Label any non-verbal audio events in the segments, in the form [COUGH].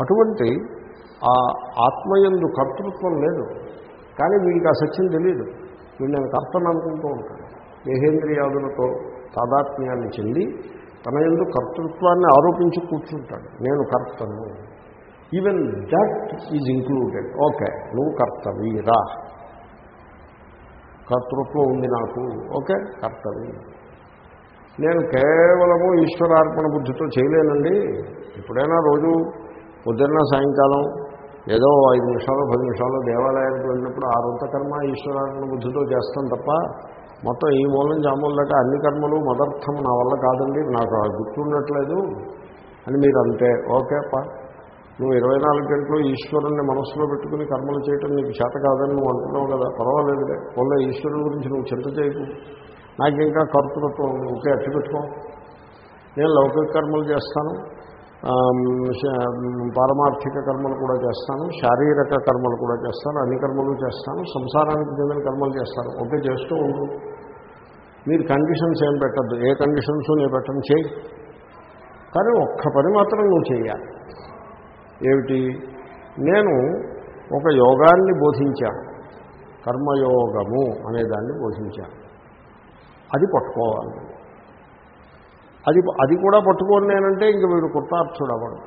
అటువంటి ఆ ఆత్మయందు కర్తృత్వం లేదు. కానీ వీడికి ఆ సత్యం తెలియదు వీడు నేను కర్తను అనుకుంటూ ఉంటాను. దేహేంద్రియాదులతో తాదాత్మ్యాన్ని చెంది తన ఎందు కర్తృత్వాన్ని ఆరోపించి కూర్చుంటాడు. నేను కర్తను. Even that is included okay నువ్వు కర్తవి రా. కర్తృత్వం ఉంది నాకు. ఓకే కర్తవి. నేను కేవలము ఈశ్వరార్పణ బుద్ధితో చేయలేనండి. ఎప్పుడైనా రోజు పొద్దున్న సాయంకాలం ఏదో ఐదు నిమిషాలు పది నిమిషాలు దేవాలయానికి వెళ్ళినప్పుడు ఆ కర్మ ఈశ్వరాన్ని బుద్ధితో చేస్తాం తప్ప మొత్తం ఈ మూలం జామూలట అన్ని కర్మలు మదర్థం నా వల్ల కాదండి. నాకు ఆ గుర్తుండట్లేదు అని మీరు అంతే. ఓకే పా నువ్వు ఇరవై నాలుగు గంటలు ఈశ్వరుణ్ణి మనసులో పెట్టుకుని కర్మలు చేయటం నీకు చేత కాదని నువ్వు అంటున్నావు కదా. పర్వాలేదులే. వల్ల ఈశ్వరుని గురించి నువ్వు చింత చేయకు. నాకు ఇంకా కర్తృత్వం ఉంది. ఒకే అట్టు పెట్టుకో. నేను లౌకిక కర్మలు చేస్తాను. పారమార్థిక కర్మలు కూడా చేస్తాను శారీరక కర్మలు కూడా చేస్తాను అన్ని కర్మలు చేస్తాను సంసారానికి చెందిన కర్మలు చేస్తాను. ఒకే చేస్తూ ఉండు. మీరు కండిషన్స్ ఏం పెట్టద్దు. ఏ కండిషన్స్ నేను పెట్టను చేయి కానీ ఒక్క పని మాత్రం నువ్వు చేయాలి ఏమిటి? నేను ఒక యోగాన్ని బోధించాను. కర్మయోగము అనేదాన్ని బోధించాను. అది పట్టుకోవాలి. అది అది కూడా పట్టుకోని నేనంటే ఇంక వీడు కృతార్థుడు అవ్వడు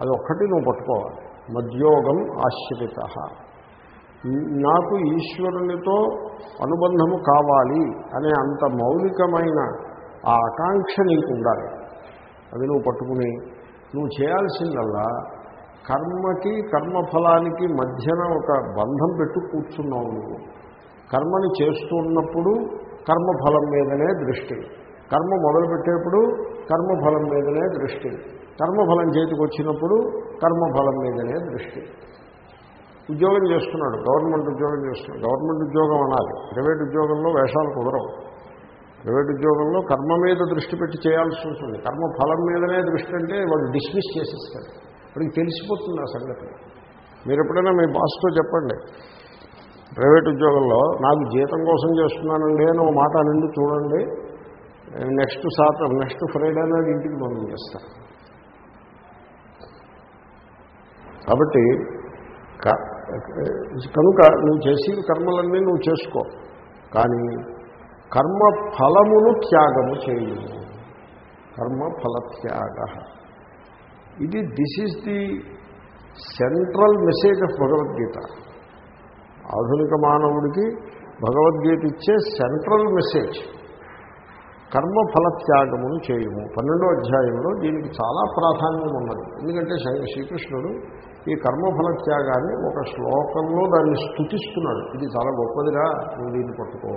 అది ఒక్కటి నువ్వు పట్టుకోవాలి. మద్యోగం ఆశ్రిత. నాకు ఈశ్వరునితో అనుబంధము కావాలి అనే అంత మౌలికమైన ఆ ఆకాంక్ష నీకు ఉండాలి. అది నువ్వు పట్టుకుని నువ్వు చేయాల్సిందల్లా కర్మకి కర్మఫలానికి మధ్యన ఒక బంధం పెట్టు కూర్చున్నావు నువ్వు. కర్మని చేస్తున్నప్పుడు కర్మఫలం మీదనే దృష్టి. కర్మ మొదలుపెట్టేప్పుడు కర్మఫలం మీదనే దృష్టి. కర్మఫలం చేతికి వచ్చినప్పుడు కర్మఫలం మీదనే దృష్టి. ఉద్యోగం చేస్తున్నాడు గవర్నమెంట్ ఉద్యోగం చేస్తున్నాడు. గవర్నమెంట్ ఉద్యోగం అనాలి. ప్రైవేట్ ఉద్యోగంలో వేషాలు కుదరవు. ప్రైవేట్ ఉద్యోగంలో కర్మ మీద దృష్టి పెట్టి చేయాల్సి ఉంటుంది. కర్మ ఫలం మీదనే దృష్టి అంటే వాడు డిస్మిస్ చేసేస్తాడు. వాడికి తెలిసిపోతుంది ఆ సంగతి. మీరు ఎప్పుడైనా మీ బాస్తో చెప్పండి ప్రైవేట్ ఉద్యోగంలో నాకు జీతం కోసం చేస్తున్నానండి అని ఒక మాట అనండి చూడండి. నెక్స్ట్ సాటర్ నెక్స్ట్ ఫ్రైడే నాడు ఇంటికి చేస్తాం కాబట్టి క- కనుక నువ్వు చేసే కర్మలన్నీ నువ్వు చేసుకో. కానీ కర్మ ఫలమును త్యాగము చేయము కర్మ ఫలత్యాగ. ఇది this is the central message of Bhagavad Gita ఆధునిక మానవుడికి భగవద్గీత ఇచ్చే సెంట్రల్ మెసేజ్ కర్మఫలత్యాగమును చేయము. పన్నెండో అధ్యాయంలో దీనికి చాలా ప్రాధాన్యం ఉన్నది. ఎందుకంటే శ్రీకృష్ణుడు ఈ కర్మఫలత్యాగాన్ని ఒక శ్లోకంలో దాన్ని స్థుతిస్తున్నాడు ఇది చాలా గొప్పదిరా నువ్వు దీన్ని పట్టుకో.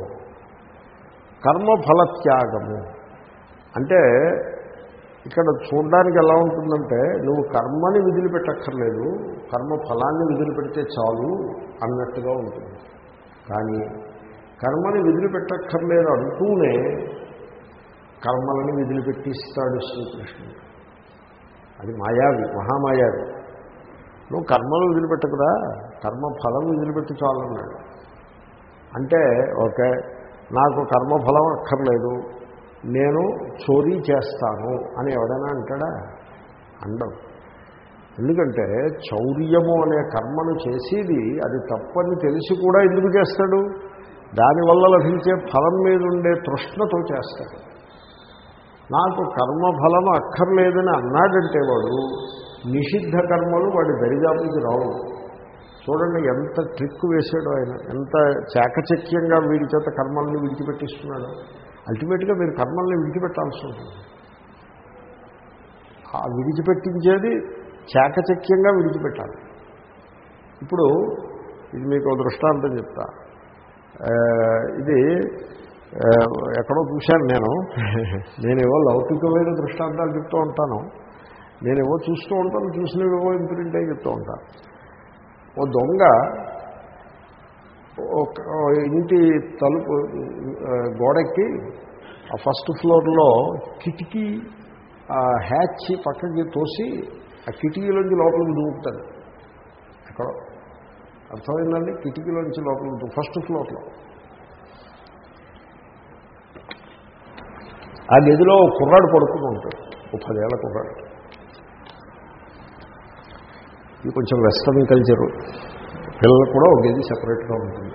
కర్మఫలత్యాగము. అంటే ఇక్కడ చూడడానికి ఎలా ఉంటుందంటే నువ్వు కర్మని విదిలిపెట్టక్కర్లేదు కర్మ ఫలాన్ని విదిలిపెడితే చాలు అన్నట్టుగా ఉంటుంది. కానీ కర్మని విదిలిపెట్టక్కర్లేదు అంటూనే కర్మలని విదిలిపెట్టిస్తాడు శ్రీకృష్ణుడు. అది మాయావి మహామాయావి. నువ్వు కర్మలు వదిలిపెట్టకురా కర్మ ఫలం వదిలిపెట్టి చాలన్నాడు. అంటే ఓకే నాకు కర్మఫలం అక్కర్లేదు నేను చోరీ చేస్తాను అని ఎవడైనా అంటాడా? అండం. ఎందుకంటే చౌర్యము అనే కర్మను చేసేది అది తప్పని తెలిసి కూడా ఎందుకు చేస్తాడు? దానివల్ల లభించే ఫలం మీద ఉండే తృష్ణతో చేస్తాడు. నాకు కర్మఫలం అక్కర్లేదని అన్నాడంటే వాడు నిషిద్ధ కర్మలు వాడి దరిదాపుకి రావు. చూడండి ఎంత ట్రిక్ వేసాడో ఆయన ఎంత చాకచక్యంగా వీడి చేత కర్మల్ని విడిచిపెట్టిస్తున్నాడు. అల్టిమేట్గా మీరు కర్మల్ని విడిచిపెట్టాల్సి ఉంటుంది. ఆ విడిచిపెట్టించేది చాకచక్యంగా విడిచిపెట్టాలి. ఇప్పుడు ఇది మీకు దృష్టాంతం చెప్తా. ఇది ఎక్కడో చూశాను నేను. [LAUGHS] నేనేవో లౌకికమైన దృష్టాంతాలు చెప్తూ ఉంటాను. నేనేవో చూస్తూ ఉంటాను చూసినవేవో ఇంప్రింట్ అయి చెప్తూ ఉంటాను ఓ దొంగ ఇంటి తలుపు గోడకి ఆ ఫస్ట్ ఫ్లోర్లో కిటికీ ఆ హ్యాచ్ పక్కకి తోసి ఆ కిటికీలోంచి లోపలికి దూకుతాడు. ఎక్కడో. అర్థమైందండి? కిటికీలోంచి లోపలికి ఫస్ట్ ఫ్లోర్లో ఆ గదిలో కుర్రాడు పడుకుని ఉంటాడు. ఓ పదేళ్ళ కుర్రాడు. ఇది కొంచెం వెస్టర్న్ కల్చరు. పిల్లలు కూడా ఒక గది సపరేట్గా ఉంటుంది.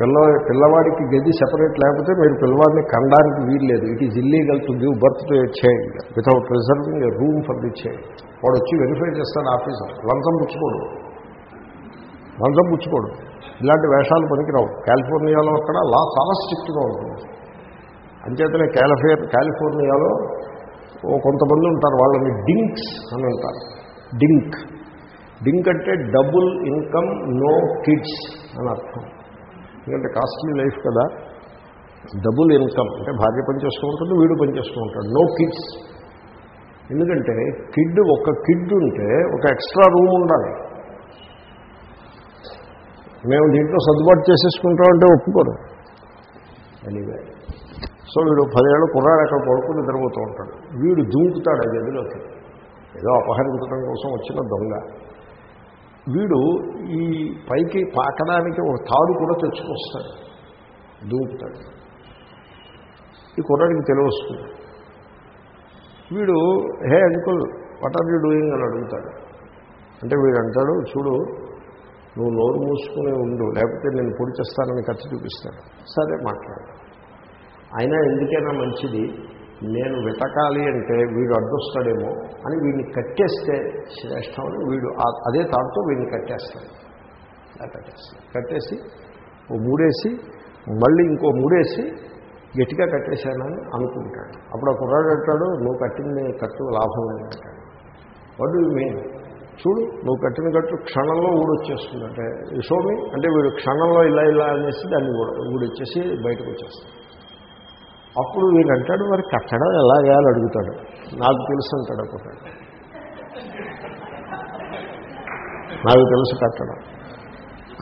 పిల్ల పిల్లవాడికి గది సెపరేట్ లేకపోతే మీరు పిల్లవాడిని కండానికి వీల్లేదు. It is illegal to give birth to a child without reserving a room for the child వాడు వచ్చి వెరిఫై చేస్తాడు ఆఫీసర్. లంచం పుచ్చుకోడు. లంచం పుచ్చుకోడు. ఇలాంటి వేషాలు పనికిరావు. కాలిఫోర్నియాలో అక్కడ లా చాలా స్ట్రిక్ట్గా ఉంటుంది. అంచేతనే కాలిఫోర్ కాలిఫోర్నియాలో ఓ కొంతమంది ఉంటారు వాళ్ళని డింక్స్ అని అంటారు. డింక్. డింక్ అంటే డబుల్ ఇన్కమ్ నో కిడ్స్ అని అర్థం. ఎందుకంటే కాస్ట్లీ లైఫ్ కదా. డబుల్ ఇన్కమ్ అంటే భార్య పనిచేస్తూ ఉంటుంది వీడు పనిచేస్తూ ఉంటాడు. No kids. ఎందుకంటే కిడ్ ఒక కిడ్ ఉంటే ఒక ఎక్స్ట్రా రూమ్ ఉండాలి. మేము దీంట్లో సర్దుబాటు చేసేసుకుంటామంటే ఒప్పుకోరు. ఎనీవే సో వీడు పదేళ్ళు కుర్రాడు అక్కడ పడుకుని నిద్రపోతూ ఉంటాడు. వీడు దూకుతాడు ఆ గదిలోకి ఏదో అపహరించడం కోసం వచ్చిన దొంగ. వీడు ఈ పైకి పాకడానికి ఒక తాడు కూడా తెచ్చుకొస్తాడు. దూకుతాడు. ఈ కుర్రాడికి తెలివస్తుంది వీడు hey uncle what are you doing అని అడుగుతాడు. అంటే వీడు అంటాడు చూడు నువ్వు నోరు మూసుకుని ఉండు లేకపోతే నేను పొడి చేస్తానని ఖర్చు చూపిస్తాడు సరే మాట్లాడు. అయినా ఎందుకైనా మంచిది నేను వెతకాలి అంటే వీడు అడ్డొస్తాడేమో అని వీడిని కట్టేస్తే శ్రేష్టమని వీడు అదే తాడుతో వీడిని కట్టేస్తాడు. కట్టేస్తాడు కట్టేసి ఓ మూడేసి మళ్ళీ ఇంకో మూడేసి గట్టిగా కట్టేశానని అనుకుంటాడు. అప్పుడు ఆ కుర్రాడు అంటాడు నువ్వు కట్టింది కట్టు లాభం లేదంటాడు వాట్ మీన్ చూడు నువ్వు కట్టిన కట్టు క్షణంలో ఊడొచ్చేస్తుందంటే షోమి అంటే వీడు క్షణంలో ఇలా ఇలా అనేసి దాన్ని ఊడొచ్చేసి బయటకు వచ్చేస్తాడు. అప్పుడు వీడంటాడు మరి కట్టడం ఎలా చేయాలి? అడుగుతాడు. నాకు తెలుసు అంటాడు ఒకటాడు నాకు తెలుసు కట్టడం.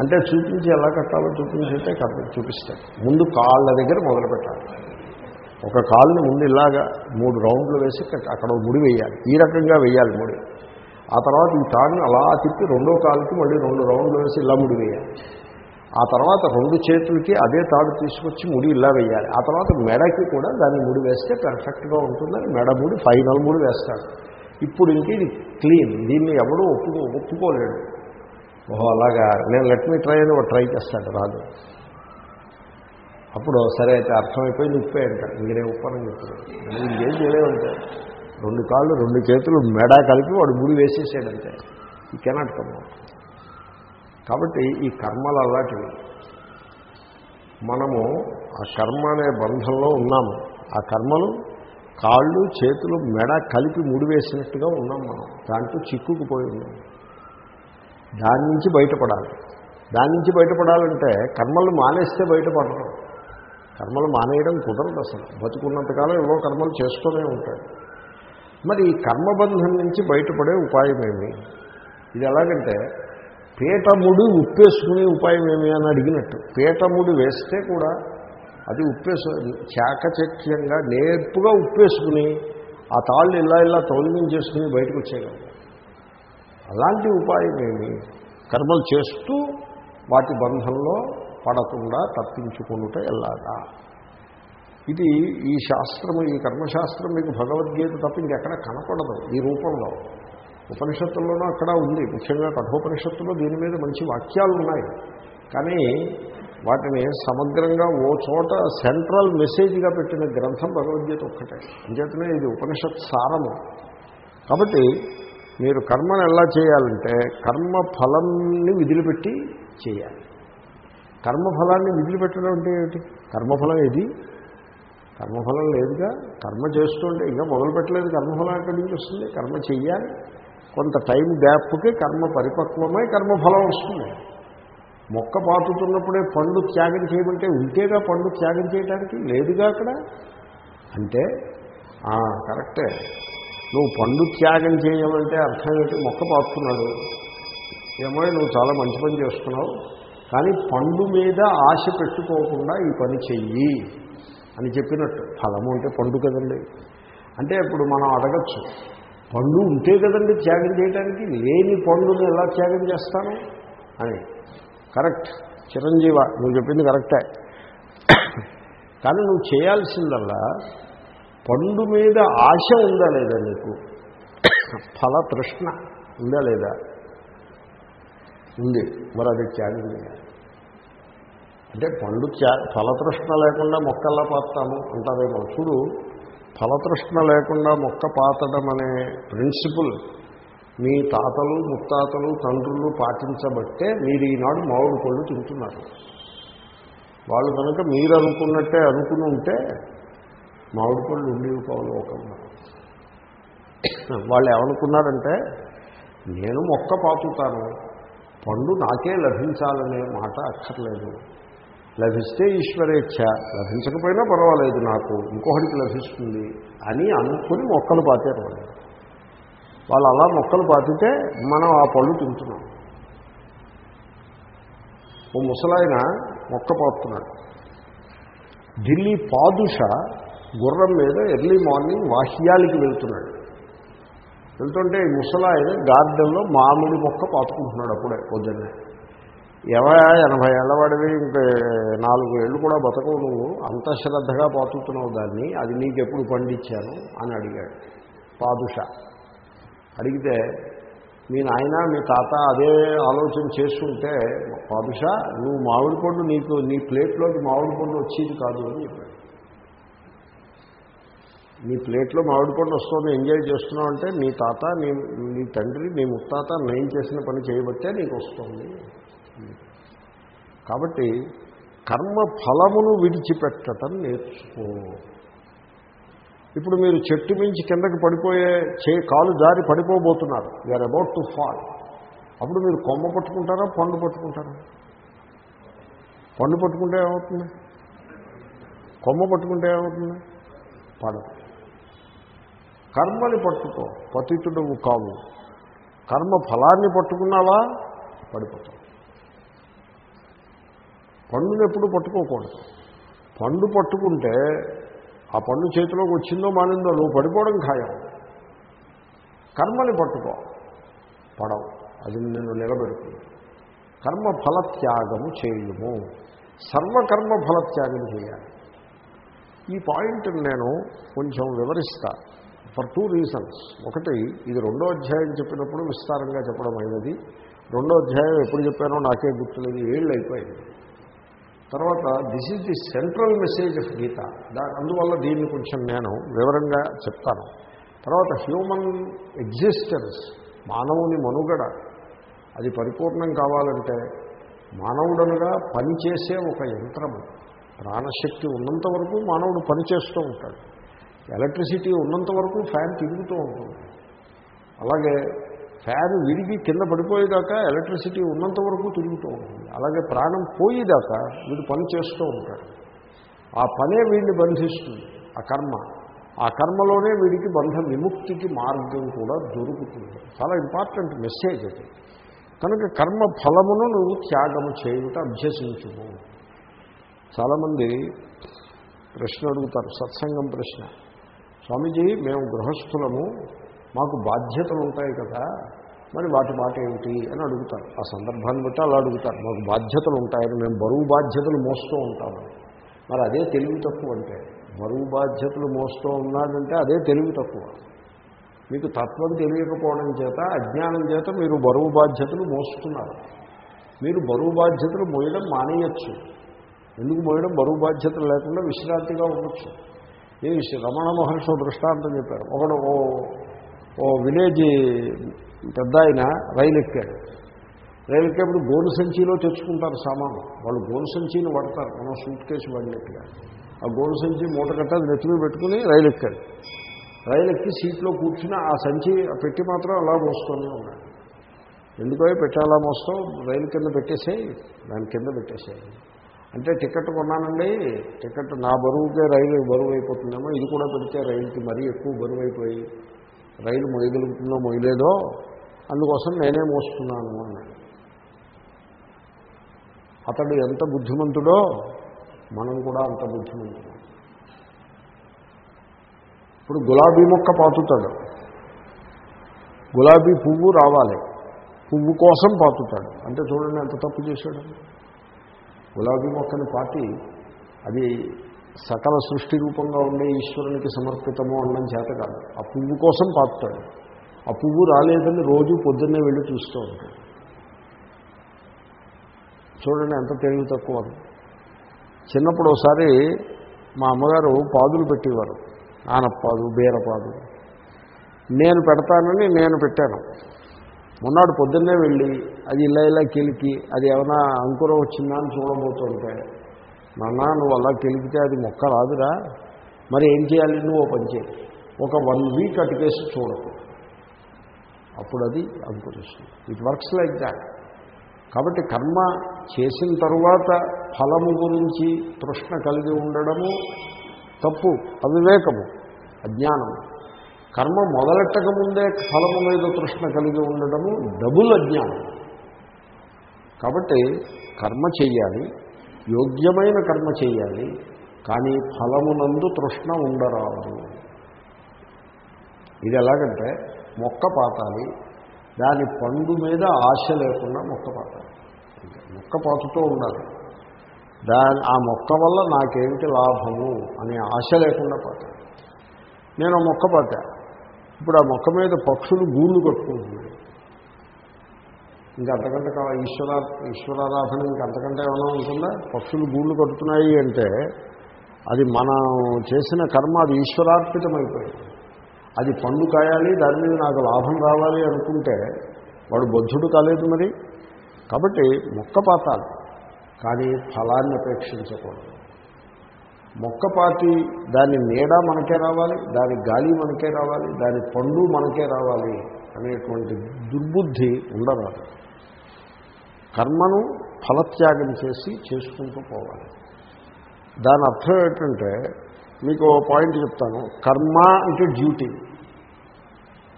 అంటే చూపించి ఎలా కట్టాలో చూపించితే కట్ట చూపిస్తాడు. ముందు కాళ్ళ దగ్గర మొదలు పెట్టాలి. ఒక కాళ్ళని ముందు ఇలాగా మూడు రౌండ్లు వేసి అక్కడ ముడి వేయాలి. ఈ రకంగా వేయాలి ముడి. ఆ తర్వాత ఈ తాడుని అలా తిప్పి రెండో కాలుకి మళ్ళీ రెండు రౌండ్లు వేసి ఇలా ముడి వేయాలి. ఆ తర్వాత రెండు చేతులకి అదే తాడు తీసుకొచ్చి ముడి ఇలా వేయాలి. ఆ తర్వాత మెడకి కూడా దాన్ని ముడి వేస్తే పెర్ఫెక్ట్గా ఉంటుందని మెడ ముడి ఫైనల్ ముడి వేస్తాడు ఇప్పుడు ఇంక ఇది క్లీన్ దీన్ని ఎవడూ ఒప్పుకో ఒప్పుకోలేడు. ఓహో అలాగా. నేను లెట్ మీ ట్రై అని వాడు ట్రై చేస్తాడు రాదు. అప్పుడు సరే అయితే అర్థమైపోయి నిప్పే అంటాడు ఇంక నేను ఉప్పని చెప్తాను ఇంకేం చేయలేమంటే రెండు కాళ్ళు రెండు చేతులు మెడ కలిపి వాడు ముడి వేసేసాడంతే ఈ కెనాట్ కమ్మ కాబట్టి ఈ కర్మలు అలాంటివి. మనము ఆ కర్మ అనే బంధంలో ఉన్నాము. ఆ కర్మలు కాళ్ళు చేతులు మెడ కలిపి ముడివేసినట్టుగా ఉన్నాం మనం. దాంట్లో చిక్కుకుపోయి ఉన్నాం. దాని నుంచి బయటపడాలి. దాని నుంచి బయటపడాలంటే కర్మలు మానేస్తే బయటపడటం కర్మలు మానేయడం కుదరదు అసలు. బతుకున్నంతకాలం ఏవో కర్మలు చేస్తూనే ఉంటాడు మరి ఈ కర్మబంధం నుంచి బయటపడే ఉపాయం ఏమి ఇది ఎలాగంటే పీటముడి ఉప్పేసుకునే ఉపాయం ఏమి అని అడిగినట్టు. పీటముడి వేస్తే కూడా అది ఉప్పేసు చాకచక్యంగా నేర్పుగా ఉప్పేసుకుని ఆ తాళ్ళు ఇలా ఇలా తొలగించేసుకుని బయటకు వచ్చేయగలం. అలాంటి ఉపాయం ఏమి? కర్మలు చేస్తూ వాటి బంధంలో పడకుండా తప్పించుకుంటూ ఎలాగా? ఇది ఈ శాస్త్రము ఈ కర్మశాస్త్రం మీకు భగవద్గీత తప్ప ఇంకెక్కడ కనపడదు ఈ రూపంలో. ఉపనిషత్తుల్లోనూ అక్కడ ఉంది. ముఖ్యంగా కఠోపనిషత్తులో దీని మీద మంచి వాక్యాలు ఉన్నాయి. కానీ వాటిని సమగ్రంగా ఓ చోట సెంట్రల్ మెసేజ్గా పెట్టిన గ్రంథం భగవద్గీత ఒక్కటే. అంచేతనే ఇది ఉపనిషత్ సారము. కాబట్టి మీరు కర్మను ఎలా చేయాలంటే కర్మ ఫలాన్ని విదిలిపెట్టి చేయాలి. కర్మఫలాన్ని విధులుపెట్టడం అంటే ఏమిటి? కర్మఫలం ఏది? కర్మఫలం లేదుగా. కర్మ చేస్తుంటే ఇంకా మొదలు పెట్టలేదు కర్మఫలం ఎక్కడి నుంచి వస్తుంది? కర్మ చెయ్యాలి. కొంత టైం గ్యాప్కి కర్మ పరిపక్వమై కర్మఫలం వస్తుంది. మొక్క పాతుతున్నప్పుడే పండు త్యాగం చేయమంటే ఉంటేగా పండు త్యాగం చేయడానికి లేదుగా అక్కడ? అంటే కరెక్టే. నువ్వు పండు త్యాగం చేయమంటే అర్థం ఏంటి? మొక్క పాతున్నాడు ఏమో నువ్వు చాలా మంచి పని చేస్తున్నావు. కానీ పండు మీద ఆశ పెట్టుకోకుండా ఈ పని చెయ్యి అని చెప్పినట్టు. ఫలము అంటే పండు కదండి. అంటే ఇప్పుడు మనం అడగచ్చు. పండు ఉంటే కదండి త్యాగం చేయడానికి లేని పండుని ఎలా త్యాగం చేస్తాను? అని. కరెక్ట్. చిరంజీవ నువ్వు చెప్పింది కరెక్టే. కానీ నువ్వు చేయాల్సిందల్లా పండు మీద ఆశ ఉందా లేదా నీకు? ఫల తృష్ణ ఉందా లేదా? ఉంది. మరి అది త్యాగం చేయాలి. అంటే పండు త్యా ఫలతృష్ణ లేకుండా మొక్కల్లా పాతాము అంటారేమో. చూడు ఫలతృష్ణ లేకుండా మొక్క పాతడం అనే ప్రిన్సిపుల్ మీ తాతలు ముత్తాతలు తండ్రులు పాటించబట్టే మీరు ఈనాడు మామిడి పళ్ళు తింటున్నారు. వాళ్ళు కనుక మీరు అనుకున్నట్టే అనుకుని ఉంటే మామిడి పళ్ళు ఉండేవి కావాలి లోకంలో. వాళ్ళు ఏమనుకున్నారంటే నేను మొక్క పాతుతాను పండు నాకే లభించాలనే మాట అక్కర్లేదు. లభిస్తే ఈశ్వరేచ్ఛ. లభించకపోయినా పర్వాలేదు నాకు ఇంకొకటికి లభిస్తుంది అని అనుకుని మొక్కలు పాతారు వాళ్ళు. వాళ్ళు అలా మొక్కలు పాతితే మనం ఆ పళ్ళు తింటున్నాం. ఓ ముసలాయన మొక్క పాతున్నాడు. ఢిల్లీ పాదుష గుర్రం మీద ఎర్లీ మార్నింగ్ వాహ్యాలకి వెళ్తున్నాడు. వెళ్తుంటే ఈ ముసలాయన గార్డెన్లో మామిడి మొక్క పాతుకుంటున్నాడు అప్పుడే పొద్దున్నే. ఏమయా ఎనభై ఏళ్ళ వాడివి ఇంక నాలుగు ఏళ్ళు కూడా బతకవు నువ్వు. అంత శ్రద్ధగా పాతుతున్నావు దాన్ని. అది నీకు ఎప్పుడు పండించాను అని అడిగాడు పాదుష. అడిగితే మీ నాయన మీ తాత అదే ఆలోచన చేస్తుంటే పాదుష నువ్వు మామిడి పండు నీకు నీ ప్లేట్లోకి మామిడి పండు వచ్చేది కాదు అని చెప్పాడు. నీ ప్లేట్లో మామిడి పండు వస్తుంది ఎంజాయ్ చేస్తున్నావు అంటే నీ తాత నీ నీ తండ్రి నీ ముత్తాత నేను చేసిన పని చేయబట్టే నీకు వస్తుంది. కాబట్టి కర్మ ఫలమును విడిచిపెట్టడం నేర్చుకో. ఇప్పుడు మీరు చెట్టు మించి కిందకి పడిపోయే చే కాలు జారి పడిపోబోతున్నారు. యూఆర్ అబౌట్ టు ఫాల్ అప్పుడు మీరు కొమ్మ పట్టుకుంటారా పండు పట్టుకుంటారా? పండు పట్టుకుంటే ఏమవుతుంది? కొమ్మ పట్టుకుంటే ఏమవుతుంది? పడదు కర్మని పట్టుకో పతితుడు కావు. కర్మ ఫలాన్ని పట్టుకున్నావా? పడిపోతావు. పండును ఎప్పుడు పట్టుకోకూడదు. పండు పట్టుకుంటే ఆ పండు చేతిలోకి వచ్చిందో మానిందో నువ్వు పడిపోవడం ఖాయం. కర్మని పట్టుకో. పడవు. అది నిన్ను నిలబెడుతుంది. కర్మ ఫలత్యాగము చేయుము. సర్వకర్మ ఫలత్యాగం చేయాలి. ఈ పాయింట్ నేను కొంచెం వివరిస్తా. For two reasons. ఒకటి ఇది రెండో అధ్యాయం చెప్పినప్పుడు విస్తారంగా చెప్పడం అయినది. రెండో అధ్యాయం ఎప్పుడు చెప్పానో నాకే గుర్తులేదు. ఏళ్ళు అయిపోయింది. తర్వాత this is the central message of Gita దా అందువల్ల దీన్ని కొంచెం నేను వివరంగా చెప్తాను. తర్వాత హ్యూమన్ ఎగ్జిస్టెన్స్ మానవుని మనుగడ అది పరిపూర్ణం కావాలంటే మానవుడనుగా పనిచేసే ఒక యంత్రము. ప్రాణశక్తి ఉన్నంత వరకు మానవుడు పనిచేస్తూ ఉంటాడు. ఎలక్ట్రిసిటీ ఉన్నంత వరకు ఫ్యాన్ తిరుగుతూ ఉంటుంది. అలాగే ఫ్యాన్ విరిగి కింద పడిపోయేదాకా ఎలక్ట్రిసిటీ ఉన్నంత వరకు తిరుగుతూ ఉంటుంది. అలాగే ప్రాణం పోయేదాకా వీడు పని చేస్తూ ఉంటాడు. ఆ పనే వీడిని బంధిస్తుంది ఆ కర్మ. ఆ కర్మలోనే వీడికి బంధ విముక్తికి మార్గం కూడా దొరుకుతుంది. చాలా ఇంపార్టెంట్ మెసేజ్ అది. కనుక కర్మ ఫలమును నువ్వు త్యాగము చేయుట అభ్యసించుము. చాలామంది ప్రశ్న అడుగుతారు సత్సంగం ప్రశ్న. స్వామీజీ మేము గృహస్థులము మాకు బాధ్యతలు ఉంటాయి కదా మరి వాటి మాట ఏమిటి అని అడుగుతారు. ఆ సందర్భాన్ని బట్టి అలా అడుగుతారు. మాకు బాధ్యతలు ఉంటాయని మేము బరువు బాధ్యతలు మోస్తూ ఉంటాము. మరి అదే తెలివి తక్కువ అంటే బరువు బాధ్యతలు మోస్తూ ఉన్నాడంటే అదే తెలివి తక్కువ. మీకు తత్వం తెలియకపోవడం చేత అజ్ఞానం చేత మీరు బరువు బాధ్యతలు మోస్తున్నారు. మీరు బరువు బాధ్యతలు మోయడం మానేయచ్చు. ఎందుకు మోయడం? బరువు బాధ్యతలు లేకుండా విశ్రాంతిగా ఉండొచ్చు. ఏ విషయం రమణ మహర్షి దృష్టాంతం చెప్పారు. ఒకడు ఓ ఓ విలేజ్ పెద్ద ఆయన రైలు ఎక్కాడు రైలు ఎక్కేప్పుడు గోను సంచిలో తెచ్చుకుంటారు సామాను. వాళ్ళు గోను సంచిని పడతారు మనం సూట్ కేసు పడినట్టుగా ఆ గోను సంచి మూట కట్టాలి నెత్తిమీ పెట్టుకుని రైలు ఎక్కాడు రైలు ఎక్కి సీట్లో కూర్చుని ఆ సంచి పెట్టి మాత్రం అలా మోస్తూనే ఉన్నాడు. ఎందుకో పెట్టాలా మోస్తాం రైలు కింద పెట్టేసేయి. దాని కింద పెట్టేసేయి. అంటే టికెట్ కొన్నానండి. టికెట్ నా బరువుకే రైలు బరువు అయిపోతుందేమో. ఇది కూడా పెడితే రైలుకి మరీ ఎక్కువ బరువు అయిపోయి రైలు మొయగలుగుతుందో మొయలేదో అందుకోసం నేనే మోస్తున్నాను అన్నాడు. అతడు ఎంత బుద్ధిమంతుడో మనం కూడా అంత బుద్ధిమంతుడు ఇప్పుడు గులాబీ మొక్క పాతుతాడు. గులాబీ పువ్వు రావాలి. పువ్వు కోసం పాతుతాడు. అంటే చూడండి ఎంత తప్పు చేశాడు. గులాబీ మొక్కని పాతి అది సకల సృష్టి రూపంగా ఉండే ఈశ్వరునికి సమర్పితము అన్నం చేత కాదు. ఆ పువ్వు కోసం పాపుతాడు ఆ పువ్వు రాలేదని రోజు పొద్దున్నే వెళ్ళి చూస్తూ ఉంటాడు. చూడండి ఎంత తెలివి తక్కువ చిన్నప్పుడు ఒకసారి మా అమ్మగారు పాదులు పెట్టేవారు. ఆనపాదు బీరపాదు. నేను పెడతానని నేను పెట్టాను. మొన్నాడు పొద్దున్నే వెళ్ళి అది ఇలా ఇలా కిలికి అది ఏమైనా అంకురం వచ్చిందా అని చూడబోతుంటే నాన్న నువ్వు అలా కెలిగితే అది మొక్క రాదురా. మరి ఏం చేయాలి? నువ్వు ఓ పని చేయి. ఒక వన్ వీక్ అటుకేసి చూడకు. అప్పుడు అది అంకురిస్తుంది. ఇట్ వర్క్స్ లైక్ దాట్ కాబట్టి కర్మ చేసిన తరువాత ఫలము గురించి తృష్ణ కలిగి ఉండడము తప్పు అవివేకము అజ్ఞానము. కర్మ మొదలెట్టక ముందే ఫలము మీద తృష్ణ కలిగి ఉండడము డబుల్ అజ్ఞానం. కాబట్టి కర్మ చేయాలి యోగ్యమైన కర్మ చేయాలి కానీ ఫలమునందు తృష్ణ ఉండరాదు. ఇది ఎలాగంటే మొక్క పాతాలి దాని పండు మీద ఆశ లేకుండా మొక్క పాతాలి. మొక్క పాతుతూ ఉండాలి. దాని ఆ మొక్క వల్ల నాకేమిటి లాభము అనే ఆశ లేకుండా పాతాను నేను ఆ మొక్క పాతా. ఇప్పుడు ఆ మొక్క మీద పక్షులు గూళ్ళు కట్టుకుంటున్నాయి. ఇంకా అంతకంటే ఈశ్వర ఈశ్వరారాధన ఇంకా అంతకంటే ఏమైనా ఉంటుందా? పక్షులు గూళ్ళు కట్టుతున్నాయి అంటే అది మనం చేసిన కర్మ అది ఈశ్వరార్పితమైపోయింది. అది పండు కాయాలి దాని మీద నాకు లాభం రావాలి అనుకుంటే వాడు బుద్ధుడు కాలేదు మరి. కాబట్టి మొక్క పాతాలి కానీ ఫలాన్ని అపేక్షించకూడదు. మొక్క పాతి దాని నీడ మనకే రావాలి దాని గాలి మనకే రావాలి దాని పండు మనకే రావాలి అనేటువంటి దుర్బుద్ధి ఉండరాదు. కర్మను ఫలత్యాగం చేసి చేసుకుంటూ పోవాలి. దాని అర్థం ఏంటంటే మీకు ఓ పాయింట్ చెప్తాను. కర్మ అంటే డ్యూటీ.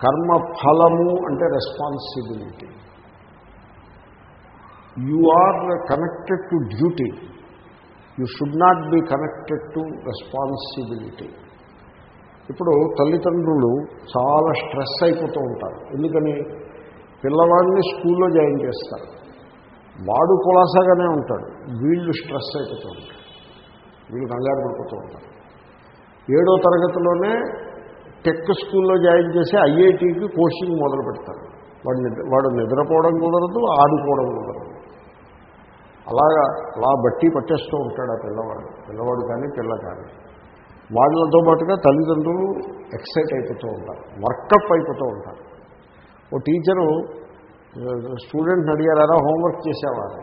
కర్మ ఫలము అంటే responsibility. You are connected to duty. You should not be connected to responsibility. ఇప్పుడు తల్లిదండ్రులు చాలా స్ట్రెస్ అయిపోతూ ఉంటారు. ఎందుకని? పిల్లవాడిని స్కూల్లో జాయిన్ చేస్తారు. వాడు కులాసాగానే ఉంటాడు. వీళ్ళు స్ట్రెస్ అయిపోతూ ఉంటారు. వీళ్ళు కంగారు పడిపోతూ ఉంటారు. ఏడో తరగతిలోనే టెక్ స్కూల్లో జాయిన్ చేసి ఐఐటీకి కోచింగ్ మొదలు పెడతారు. వాడు నిద్ర వాడు నిద్రపోవడం కుదరదు ఆడుకోవడం కుదరదు. అలాగా అలా బట్టి పట్టేస్తూ ఉంటాడు ఆ పిల్లవాడు. పిల్లవాడు కానీ పిల్ల కానీ. వాళ్ళతో పాటుగా తల్లిదండ్రులు ఎక్సైట్ అయిపోతూ ఉంటారు. వర్కప్ అయిపోతూ ఉంటారు. ఓ టీచరు స్టూడెంట్ని అడిగారా హోంవర్క్ చేసేవారు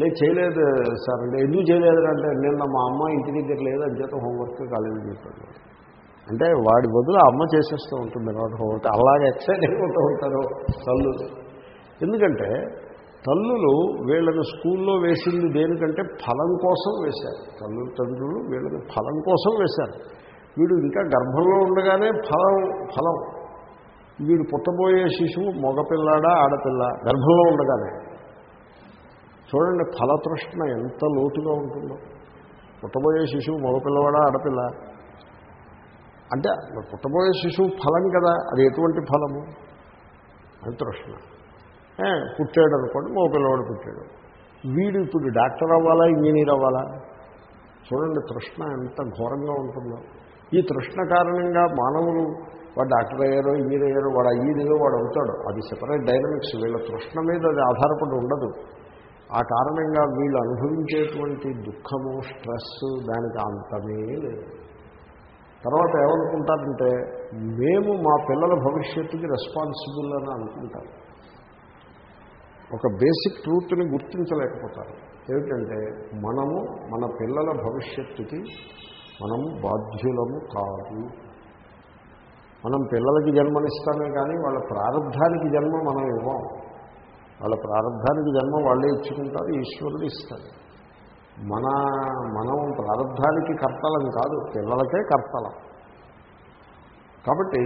లేదు చేయలేదు సార్ అంటే ఎందుకు చేయలేదు అంటే నిన్న మా అమ్మ ఇంటి దగ్గర లేదు అని చేత హోంవర్క్ కాలేదు చెప్పాడు. అంటే వాడి బదులు అమ్మ చేసేస్తూ ఉంటుంది అనమాట హోంవర్క్. అలాగే ఎక్సైట్ అయిపోతూ ఉంటారు తల్లులు ఎందుకంటే తల్లులు వీళ్ళని స్కూల్లో వేసింది దేనికంటే ఫలం కోసం వేశారు. తల్లు తండ్రులు వీళ్ళని ఫలం కోసం వేశారు. వీడు ఇంకా గర్భంలో ఉండగానే ఫలం ఫలం. వీడు పుట్టబోయే శిశువు మగపిల్లాడా ఆడపిల్ల? గర్భంలో ఉండగానే. చూడండి ఫలతృష్ణ ఎంత లోతుగా ఉంటుందో. పుట్టబోయే శిశువు మగపిల్లవాడా ఆడపిల్ల? అంటే పుట్టబోయే శిశువు ఫలం కదా అది ఎటువంటి ఫలము? అది తృష్ణ. పుట్టాడు అనుకోండి మగపిల్లవాడు పుట్టాడు. వీడు ఇప్పుడు డాక్టర్ అవ్వాలా ఇంజనీర్ అవ్వాలా? చూడండి తృష్ణ ఎంత ఘోరంగా ఉంటుందో. ఈ తృష్ణ కారణంగా మానవులు వాడు డాక్టర్ అయ్యారో ఇంజనీర్ అయ్యారో వాడు అయ్యేదిలో వాడు అవుతాడు. అది సెపరేట్ డైనమిక్స్ వీళ్ళ తృష్ణ మీద అది ఆధారపడి ఉండదు. ఆ కారణంగా వీళ్ళు అనుభవించేటువంటి దుఃఖము స్ట్రెస్ దానికి అంతమే లేదు. తర్వాత ఏమనుకుంటారంటే మేము మా పిల్లల భవిష్యత్తుకి రెస్పాన్సిబుల్ అని అనుకుంటారు. ఒక బేసిక్ ట్రూత్ని గుర్తించలేకపోతారు. ఏమిటంటే మనము మన పిల్లల భవిష్యత్తుకి మనము బాధ్యులము కాదు. మనం పిల్లలకి జన్మనిస్తామే కానీ వాళ్ళ ప్రారంభానికి జన్మ మనం ఇవ్వం. వాళ్ళ ప్రారంభానికి జన్మ వాళ్ళే ఇచ్చుకుంటారు ఈశ్వరుడు ఇస్తారు మన మనం ప్రారంభానికి కర్తలం కాదు పిల్లలకే కర్తలం. కాబట్టి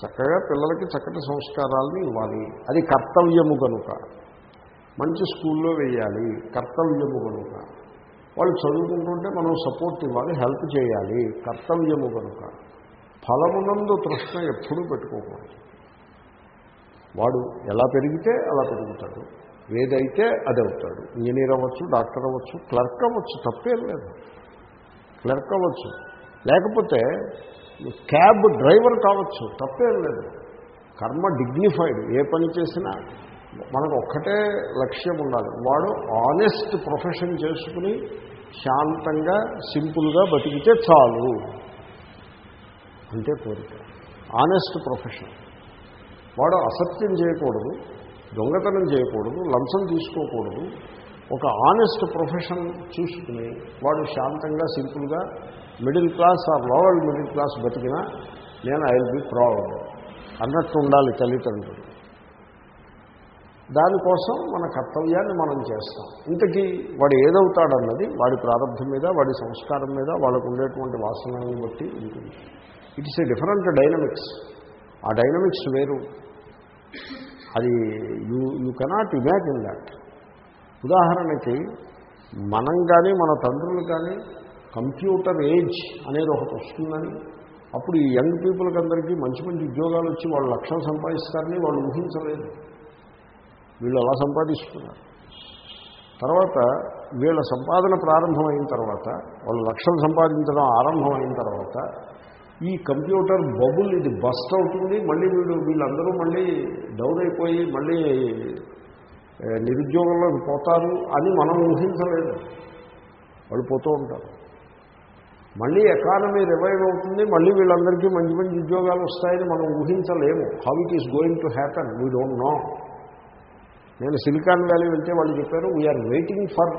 చక్కగా పిల్లలకి చక్కటి సంస్కారాలని ఇవ్వాలి. అది కర్తవ్యము కనుక మంచి స్కూల్లో వేయాలి కర్తవ్యము కనుక వాళ్ళు చదువుకుంటుంటే మనం సపోర్ట్ ఇవ్వాలి హెల్ప్ చేయాలి కర్తవ్యము కనుక ఫలమునందు తృష్ణ ఎప్పుడూ పెట్టుకోకూడదు. వాడు ఎలా పెరిగితే అలా పెరుగుతాడు. ఏదైతే అది అవుతాడు. ఇంజనీర్ అవ్వచ్చు డాక్టర్ అవ్వచ్చు క్లర్క్ అవ్వచ్చు తప్పేం లేదు. క్లర్క్ అవ్వచ్చు. లేకపోతే క్యాబ్ డ్రైవర్ కావచ్చు తప్పేం లేదు. కర్మ డిగ్నిఫైడ్. ఏ పని చేసినా మనకు ఒక్కటే లక్ష్యం ఉండాలి. వాడు ఆనెస్ట్ ప్రొఫెషన్ చేసుకుని శాంతంగా సింపుల్గా బతికితే చాలు. అంతే కోరిక. ఆనెస్ట్ ప్రొఫెషన్ వాడు అసత్యం చేయకూడదు దొంగతనం చేయకూడదు లంచం తీసుకోకూడదు. ఒక ఆనెస్ట్ ప్రొఫెషన్ చూసుకుని వాడు శాంతంగా సింపుల్గా middle class or lower middle class బతికినా నేను ఐ విల్ బి ప్రౌడ్ అన్నట్టు ఉండాలి తల్లిదండ్రులు. దానికోసం మన కర్తవ్యాన్ని మనం చేస్తాం. ఇంతకీ వాడు ఏదవుతాడన్నది వాడి ప్రారంభం మీద వాడి సంస్కారం మీద వాళ్ళకు ఉండేటువంటి వాసనలను బట్టి ఉంటుంది. ఇట్స్ ఏ డిఫరెంట్ డైనమిక్స్ ఆ డైనమిక్స్ వేరు. అది you you cannot imagine that ఉదాహరణకి మనం కానీ మన తండ్రులు కానీ కంప్యూటర్ ఏజ్ అనేది ఒకటి వస్తుందని అప్పుడు ఈ యంగ్ పీపుల్కి అందరికీ మంచి మంచి ఉద్యోగాలు వచ్చి వాళ్ళు లక్షలు సంపాదిస్తారని వాళ్ళు ఊహించలేదు. వీళ్ళు అలా సంపాదిస్తున్నారు. తర్వాత వీళ్ళ సంపాదన ప్రారంభమైన తర్వాత వాళ్ళు లక్షలు సంపాదించడం ఆరంభమైన తర్వాత ఈ కంప్యూటర్ బబుల్ ఇది బస్ట్ అవుతుంది. మళ్ళీ వీళ్ళు వీళ్ళందరూ మళ్ళీ డౌన్ అయిపోయి మళ్ళీ నిరుద్యోగంలో నిరుద్యోగంలోకి పోతారు అని మనం ఊహించలేదు. వాళ్ళు పోతూ ఉంటారు. మళ్ళీ ఎకానమీ రివైవ్ అవుతుంది. మళ్ళీ వీళ్ళందరికీ మంచి మంచి ఉద్యోగాలు వస్తాయని మనం ఊహించలేము. How it is going to happen we don't know నేను సిలికాన్ వ్యాలీ వెళ్తే వాళ్ళు చెప్పారు we're waiting for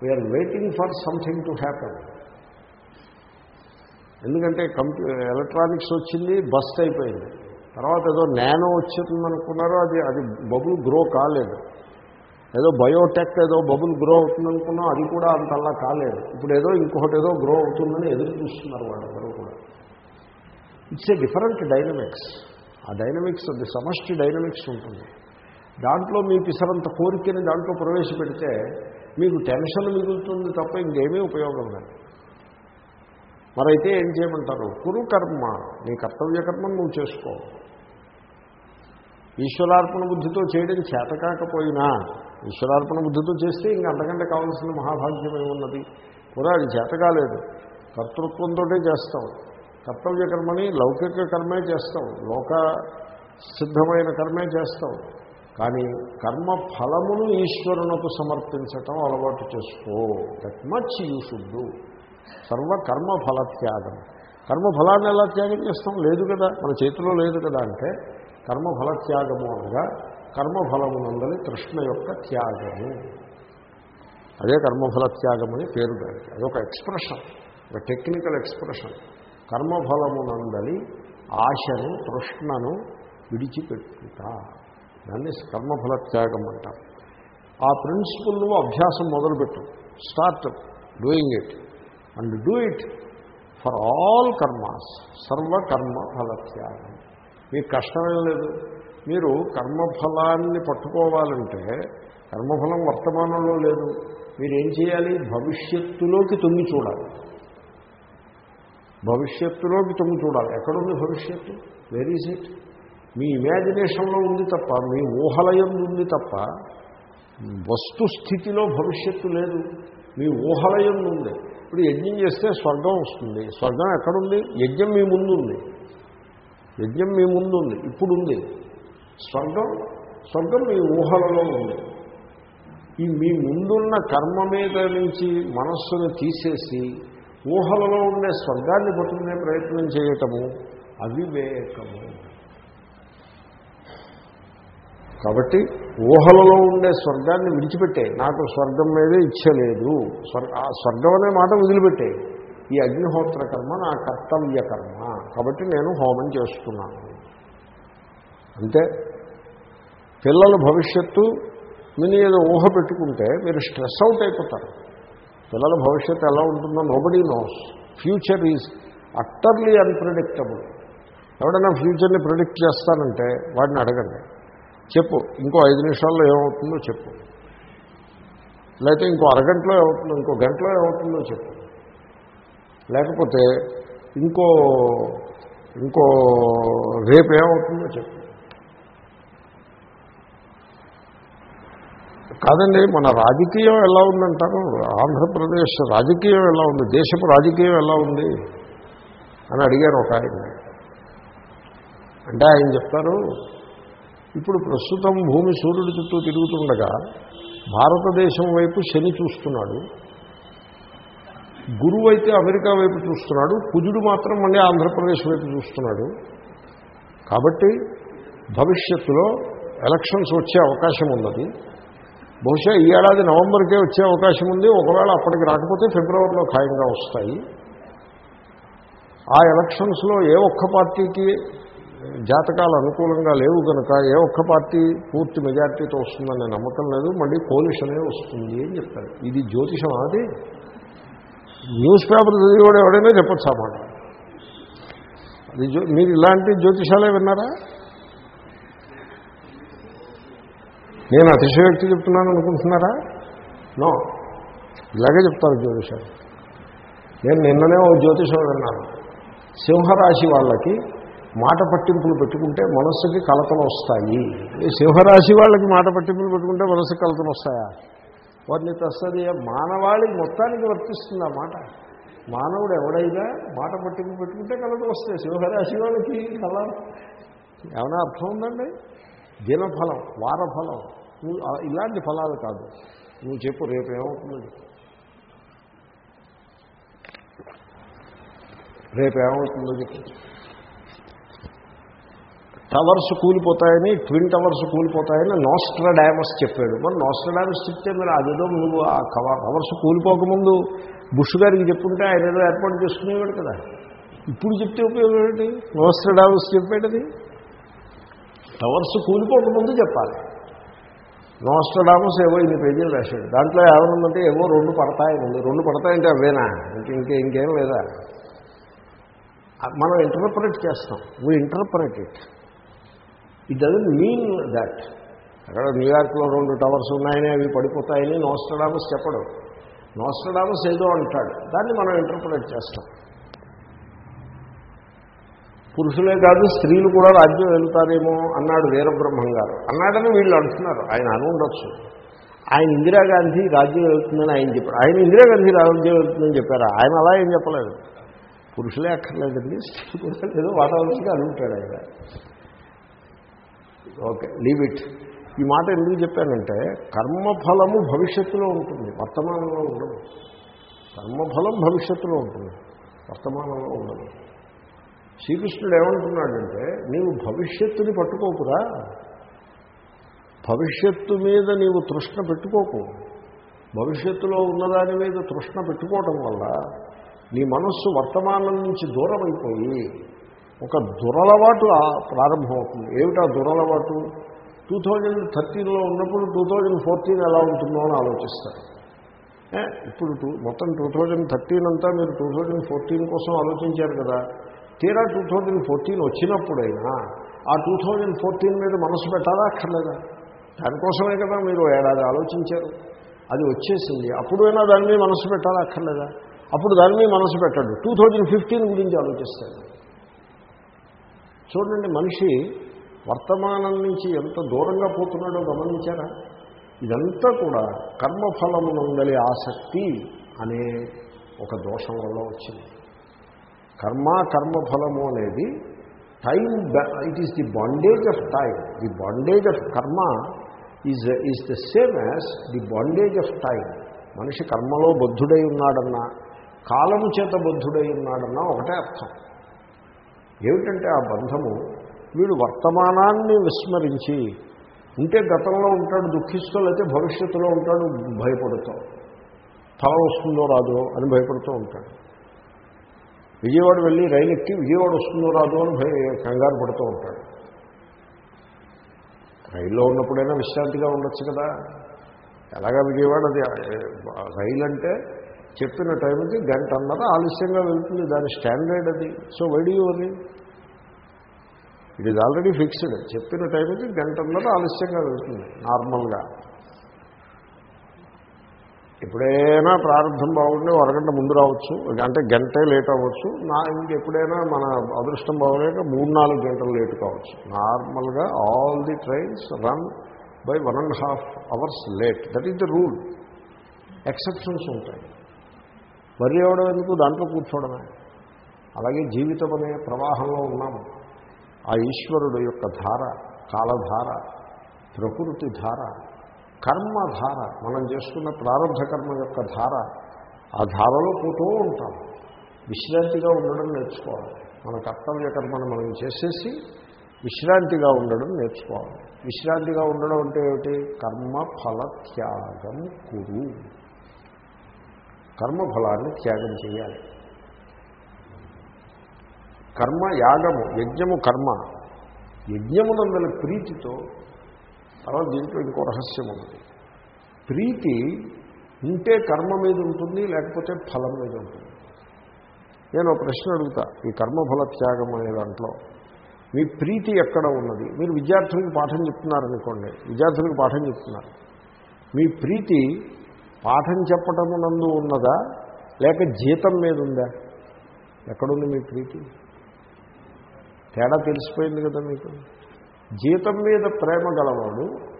we're waiting for something to happen ఎందుకంటే కంప్యూ ఎలక్ట్రానిక్స్ వచ్చింది బస్ట్ అయిపోయింది. తర్వాత ఏదో నానో వచ్చిందనుకున్నారో అది అది బబుల్ గ్రో కాలేదు. ఏదో బయోటెక్ ఏదో బబుల్ గ్రో అవుతుందనుకున్నా అది కూడా అంతలా కాలేదు. ఇప్పుడు ఏదో ఇంకొకటి ఏదో గ్రో అవుతుందని ఎదురు చూస్తున్నారు వాళ్ళందరూ కూడా. ఇట్స్ ఏ డిఫరెంట్ డైనమిక్స్ ఆ డైనమిక్స్ అది సమష్టి డైనమిక్స్ ఉంటుంది. దాంట్లో మీ పిసరంత కోరికని దాంట్లో ప్రవేశపెడితే మీకు టెన్షన్ మిగులుతుంది తప్ప ఇంకేమీ ఉపయోగం లేదు. మరైతే ఏం చేయమంటారు? కురు కర్మ నీ కర్తవ్య కర్మను నువ్వు చేసుకో. ఈశ్వరార్పణ బుద్ధితో చేయడం చేతకాకపోయినా ఈశ్వరార్పణ బుద్ధితో చేస్తే ఇంక అంతకంటే కావాల్సిన మహాభాగ్యమే ఉన్నది. కూడా అది చేత కాలేదు. కర్తృత్వంతో చేస్తాం కర్తవ్య కర్మని లౌకిక కర్మే చేస్తాం లోక సిద్ధమైన కర్మే చేస్తాం కానీ కర్మ ఫలమును ఈశ్వరునకు సమర్పించటం అలవాటు చేసుకో. దట్ మచ్ యూ షుడ్ సర్వకర్మఫల త్యాగం కర్మ ఫలత్యాగం ఎలా త్యాగం చేస్తాం? లేదు కదా. మన చేతిలో లేదు కదా అంటే కర్మఫల త్యాగము అనగా కర్మఫలమునందలి కృష్ణ యొక్క త్యాగము. అదే కర్మఫల త్యాగం అని పేరు దానికి. అదొక ఎక్స్ప్రెషన్. ఒక టెక్నికల్ ఎక్స్ప్రెషన్. కర్మఫలమునందలి ఆశను తృష్ణను విడిచిపెట్టుట. దాన్ని కర్మఫల త్యాగం అంటారు ఆ ప్రిన్సిపుల్ నువ్వు అభ్యాసం మొదలుపెట్టు. Start doing it. And do it for all karmas. సర్వ కర్మ ఫలత్యాగం. మీకు కష్టమేం లేదు. మీరు కర్మఫలాన్ని పట్టుకోవాలంటే కర్మఫలం వర్తమానంలో లేదు. మీరు ఏం చేయాలి? భవిష్యత్తులోకి తొంగి చూడాలి. భవిష్యత్తులోకి తొంగి చూడాలి. ఎక్కడుంది భవిష్యత్తు? వెర్ ఈజ్ ఇట్ మీ ఇమాజినేషన్లో ఉంది తప్ప మీ ఊహలయం ఉంది తప్ప వస్తుస్థితిలో భవిష్యత్తు లేదు. మీ ఊహలయం ఉంది. ఇప్పుడు యజ్ఞం చేస్తే స్వర్గం వస్తుంది. స్వర్గం ఎక్కడుంది? యజ్ఞం మీ ముందు ఉంది యజ్ఞం మీ ముందు ఉంది ఇప్పుడు ఉంది స్వర్గం స్వర్గం మీ ఊహలలో ఉంది. ఈ మీ ముందున్న కర్మ మీద నుంచి మనస్సును తీసేసి ఊహలలో ఉండే స్వర్గాన్ని పట్టుకునే ప్రయత్నం చేయటము అవివేకము. కాబట్టి ఊహలలో ఉండే స్వర్గాన్ని విడిచిపెట్టే. నాకు స్వర్గం మీదే ఇచ్చలేదు స్వర్గ ఆ స్వర్గం అనే మాట వదిలిపెట్టే. ఈ అగ్నిహోత్ర కర్మ నా కర్తవ్య కర్మ. కాబట్టి నేను హోమం చేస్తున్నాను. అంతే పిల్లల భవిష్యత్తు మీరు ఏదో ఊహ పెట్టుకుంటే మీరు స్ట్రెస్ అవుట్ అయిపోతారు. పిల్లల భవిష్యత్తు ఎలా ఉంటుందో nobody knows future is utterly unpredictable ఎవడైనా ఫ్యూచర్ని ప్రిడిక్ట్ చేస్తానంటే వాడిని అడగండి. చెప్పు. ఇంకో ఐదు నిమిషాల్లో ఏమవుతుందో చెప్పు. లేకపోతే ఇంకో అరగంటలో ఏమవుతుందో ఇంకో గంటలో ఏమవుతుందో చెప్పు. లేకపోతే ఇంకో ఇంకో రేపు ఏమవుతుందో చెప్పు. కాదండి మన రాజకీయం ఎలా ఉందంటారు? ఆంధ్రప్రదేశ్ రాజకీయం ఎలా ఉంది? దేశపు రాజకీయం ఎలా ఉంది? అని అడిగారు ఒక ఆయన. అంటే ఆయన చెప్తారు ఇప్పుడు ప్రస్తుతం భూమి సూర్యుడి చుట్టూ తిరుగుతుండగా భారతదేశం వైపు శని చూస్తున్నాడు. గురువు అయితే అమెరికా వైపు చూస్తున్నాడు. కుజుడు మాత్రం మళ్ళీ ఆంధ్రప్రదేశ్ వైపు చూస్తున్నాడు. కాబట్టి భవిష్యత్తులో ఎలక్షన్స్ వచ్చే అవకాశం ఉన్నది. బహుశా ఈ ఏడాది నవంబర్కే వచ్చే అవకాశం ఉంది. ఒకవేళ అప్పటికి రాకపోతే ఫిబ్రవరిలో ఖాయంగా వస్తాయి. ఆ ఎలక్షన్స్లో ఏ ఒక్క పార్టీకి జాతకాలు అనుకూలంగా లేవు కనుక ఏ ఒక్క పార్టీ పూర్తి మెజార్టీతో వస్తుందనే నమ్మకం లేదు మళ్ళీ కోలిషనే వస్తుంది అని చెప్తారు. ఇది జ్యోతిషం అది. న్యూస్ పేపర్ చదివాడు ఎవడైనా చెప్పచ్చు అన్నమాట అది మీరు ఇలాంటి జ్యోతిషాలే విన్నారా? నేను అతిశయోక్తి చెప్తున్నాను అనుకుంటున్నారా? నో. ఇలాగే చెప్తారు జ్యోతిషాలు. నేను నిన్ననే ఓ జ్యోతిషం విన్నాను. సింహరాశి వాళ్ళకి మాట పట్టింపులు పెట్టుకుంటే మనస్సుకి కలతలు వస్తాయి. సింహరాశి వాళ్ళకి మాట పట్టింపులు పెట్టుకుంటే మనస్సుకి కలతలు వస్తాయా? వాటిని తస్తది మానవాళి మొత్తానికి వర్తిస్తుంది ఆ మాట? మానవుడు ఎవడైనా మాట పట్టింపు పెట్టుకుంటే కలతలు వస్తాయి. సింహరాశి వాళ్ళకి కల ఏమైనా అర్థం ఉందండి? దినఫలం వారఫలం. నువ్వు ఇలాంటి ఫలాలు కాదు. నువ్వు చెప్పు రేపు ఏమవుతుందో? చెప్పు రేపు ఏమవుతుందో చెప్పు. టవర్స్ కూలిపోతాయని ట్విన్ టవర్స్ కూలిపోతాయని నోస్ట్రడామస్ చెప్పాడు. మరి నోస్ట్రడామస్ చెప్తే మరి అదేదో నువ్వు ఆ కవర్ టవర్స్ కూలిపోకముందు బుష్ గారికి చెప్పుంటే ఆయన ఏదో ఏర్పాటు చేసుకునేవాడు కదా. ఇప్పుడు చెప్తే ఉపయోగం ఏంటి? నోస్ట్రడామస్ చెప్పేటది? టవర్స్ కూలిపోకముందు చెప్పాలి. నోస్ట్రడామస్ ఏవో ఇన్ని పేజీలు రాశాడు. దాంట్లో ఏమనుందంటే ఏవో రెండు పడతాయి ఉంది రెండు పడతాయంటే అవేనా? ఇంక ఇంకే ఇంకేం లేదా? మనం ఇంటర్ప్రెట్ చేస్తాం. We interpret it it doesn't mean that అక్కడ న్యూయార్క్లో రెండు టవర్స్ ఉన్నాయని అవి పడిపోతాయని నోస్టడామస్ చెప్పడు. నోస్టడామస్ ఏదో అంటాడు. దాన్ని మనం ఇంటర్ప్రిట్ చేస్తాం. పురుషులే కాదు స్త్రీలు కూడా రాజ్యం వెళ్తారేమో అన్నాడు వీరబ్రహ్మం గారు. అన్నాడని వీళ్ళు అంటున్నారు. ఆయన అని ఉండొచ్చు. ఆయన ఇందిరాగాంధీ రాజ్యం వెళ్తుందని ఆయన చెప్పారు. ఆయన ఇందిరాగాంధీ రాజ్యం వెళ్తుందని చెప్పారు? ఆయన అలా ఏం చెప్పలేదు. పురుషులే అక్కర్లేదండి స్త్రీ కూడా ఏదో వాతావరణంగా అనుంటాడు ఆయన. ఓకే లీవ్ ఇట్ ఈ మాట ఎందుకు చెప్పానంటే కర్మఫలము భవిష్యత్తులో ఉంటుంది వర్తమానంలో ఉండదు. కర్మఫలం భవిష్యత్తులో ఉంటుంది వర్తమానంలో ఉండదు. శ్రీకృష్ణుడు ఏమంటున్నాడంటే నీవు భవిష్యత్తుని పట్టుకోకురా. భవిష్యత్తు మీద నీవు తృష్ణ పెట్టుకోకు. భవిష్యత్తులో ఉన్నదాని మీద తృష్ణ పెట్టుకోవటం వల్ల నీ మనస్సు వర్తమానం నుంచి దూరం అయిపోయి ఒక దురలవాటు ప్రారంభమవుతుంది. ఏమిటా దురలవాటు? టూ థౌజండ్ థర్టీన్లో ఉన్నప్పుడు టూ థౌజండ్ ఫోర్టీన్ ఎలా ఉంటుందో అని ఆలోచిస్తారు. ఇప్పుడు టూ మొత్తం టూ థౌజండ్ థర్టీన్ అంతా మీరు టూ థౌజండ్ ఫోర్టీన్ కోసం ఆలోచించారు కదా. తీరా టూ థౌజండ్ ఫోర్టీన్ వచ్చినప్పుడైనా ఆ టూ థౌజండ్ ఫోర్టీన్ మీద మనసు పెట్టాలా అక్కర్లేదా? దానికోసమే కదా మీరు ఏడాది ఆలోచించారు. అది వచ్చేసింది. అప్పుడైనా దాని మీద మనసు పెట్టాలా అక్కర్లేదా? అప్పుడు దాని మీద మనసు పెట్టాడు. టూ థౌజండ్ ఫిఫ్టీన్ గురించి ఆలోచిస్తాడు చూడండి మనిషి వర్తమానం నుంచి ఎంత దూరంగా పోతున్నాడో గమనించారా? ఇదంతా కూడా కర్మఫలమునందలి ఆసక్తి అనే ఒక దోషం వల్ల వచ్చింది. కర్మ కర్మఫలము అనేది time it is the bondage of time the bondage of karma is is the same as the bondage of time మనిషి కర్మలో బద్ధుడై ఉన్నాడన్నా కాలము చేత బద్ధుడై ఉన్నాడన్నా ఒకటే అర్థం. ఏమిటంటే ఆ బంధము వీడు వర్తమానాన్ని విస్మరించి ఉంటే గతంలో ఉంటాడు దుఃఖిస్తూ లేకపోతే భవిష్యత్తులో ఉంటాడు భయపడుతూ. తల వస్తుందో రాదో అని భయపడుతూ ఉంటాడు. విజయవాడ వెళ్ళి రైలు ఎక్కి విజయవాడ వస్తుందో రాదో అని భయ కంగారు పడుతూ ఉంటాడు. రైల్లో ఉన్నప్పుడైనా విశ్రాంతిగా ఉండొచ్చు కదా. ఎలాగా విజయవాడ అది రైలు అంటే చెప్పిన టైంకి గంట అన్నర ఆలస్యంగా వెళ్తుంది. దాని స్టాండర్డ్ అది. సో వడియోని ఇట్ ఈజ్ ఆల్రెడీ ఫిక్స్డ్ చెప్పిన టైంకి గంటన్నర ఆలస్యంగా వెళ్తుంది నార్మల్గా. ఎప్పుడైనా ప్రారంభం బాగుంటే అరగంట ముందు రావచ్చు. అంటే గంటే లేట్ అవ్వచ్చు. నా ఇంకెప్పుడైనా మన అదృష్టం బాగోలేక మూడు నాలుగు గంటలు లేట్ కావచ్చు. నార్మల్గా all the trains run by one and half hours late that is the rule exceptions ఉంటాయి. వరి అవ్వడం ఎందుకు? దాంట్లో కూర్చోవడమే అలాగే జీవితం అనే ప్రవాహంలో ఉన్నాము ఆ ఈశ్వరుడు యొక్క ధార కాలధార ప్రకృతి ధార కర్మధార మనం చేసుకున్న ప్రారంభ కర్మ యొక్క ధార ఆ ధారలో పోతూ ఉంటాం. విశ్రాంతిగా ఉండడం నేర్చుకోవాలి. మన కర్తవ్య కర్మను మనం చేసేసి విశ్రాంతిగా ఉండడం నేర్చుకోవాలి. విశ్రాంతిగా ఉండడం అంటే ఏమిటి? కర్మ ఫల త్యాగం కురు. కర్మఫలాన్ని త్యాగం చేయాలి. కర్మ యాగము యజ్ఞము కర్మ. యజ్ఞమునందల ప్రీతితో తర్వాత దీంట్లో ఇంకో రహస్యం ఉంది. ప్రీతి ఉంటే కర్మ మీద ఉంటుంది లేకపోతే ఫలం మీద ఉంటుంది. నేను ప్రశ్న అడుగుతా ఈ కర్మఫల త్యాగం అనే దాంట్లో. మీ ప్రీతి ఎక్కడ ఉన్నది? మీరు విద్యార్థులకు పాఠం చెప్తున్నారనుకోండి విద్యార్థులకు పాఠం చెప్తున్నారు. మీ ప్రీతి పాఠం చెప్పటమునందు ఉన్నదా? లేక జీతం మీద ఉందా ఎక్కడుంది మీ ప్రీతి? తేడా తెలిసిపోయింది కదా మీకు? జీతం మీద ప్రేమ గలవాడు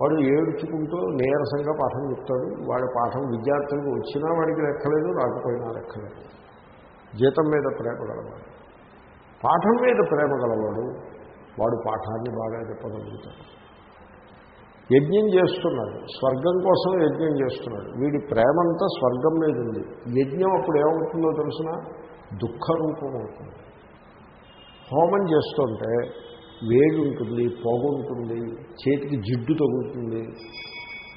వాడు ఏడ్చుకుంటూ నీరసంగా పాఠం చెప్తాడు వాడి పాఠం విద్యార్థులకు వచ్చినా వాడికి లెక్కలేదు రాకపోయినా లెక్కలేదు. జీతం మీద ప్రేమ గలవాడు. పాఠం మీద ప్రేమ గలవాడు వాడు పాఠాన్ని బాగా చెప్పగలుగుతాడు. యజ్ఞం చేస్తున్నాడు స్వర్గం కోసం యజ్ఞం చేస్తున్నాడు వీడి ప్రేమంతా స్వర్గం మీద ఉంది. యజ్ఞం అప్పుడు ఏమవుతుందో తెలిసిన? దుఃఖరూపం అవుతుంది. హోమం చేస్తుంటే వేడి ఉంటుంది పొగ ఉంటుంది చేతికి జిడ్డు తగులుతుంది.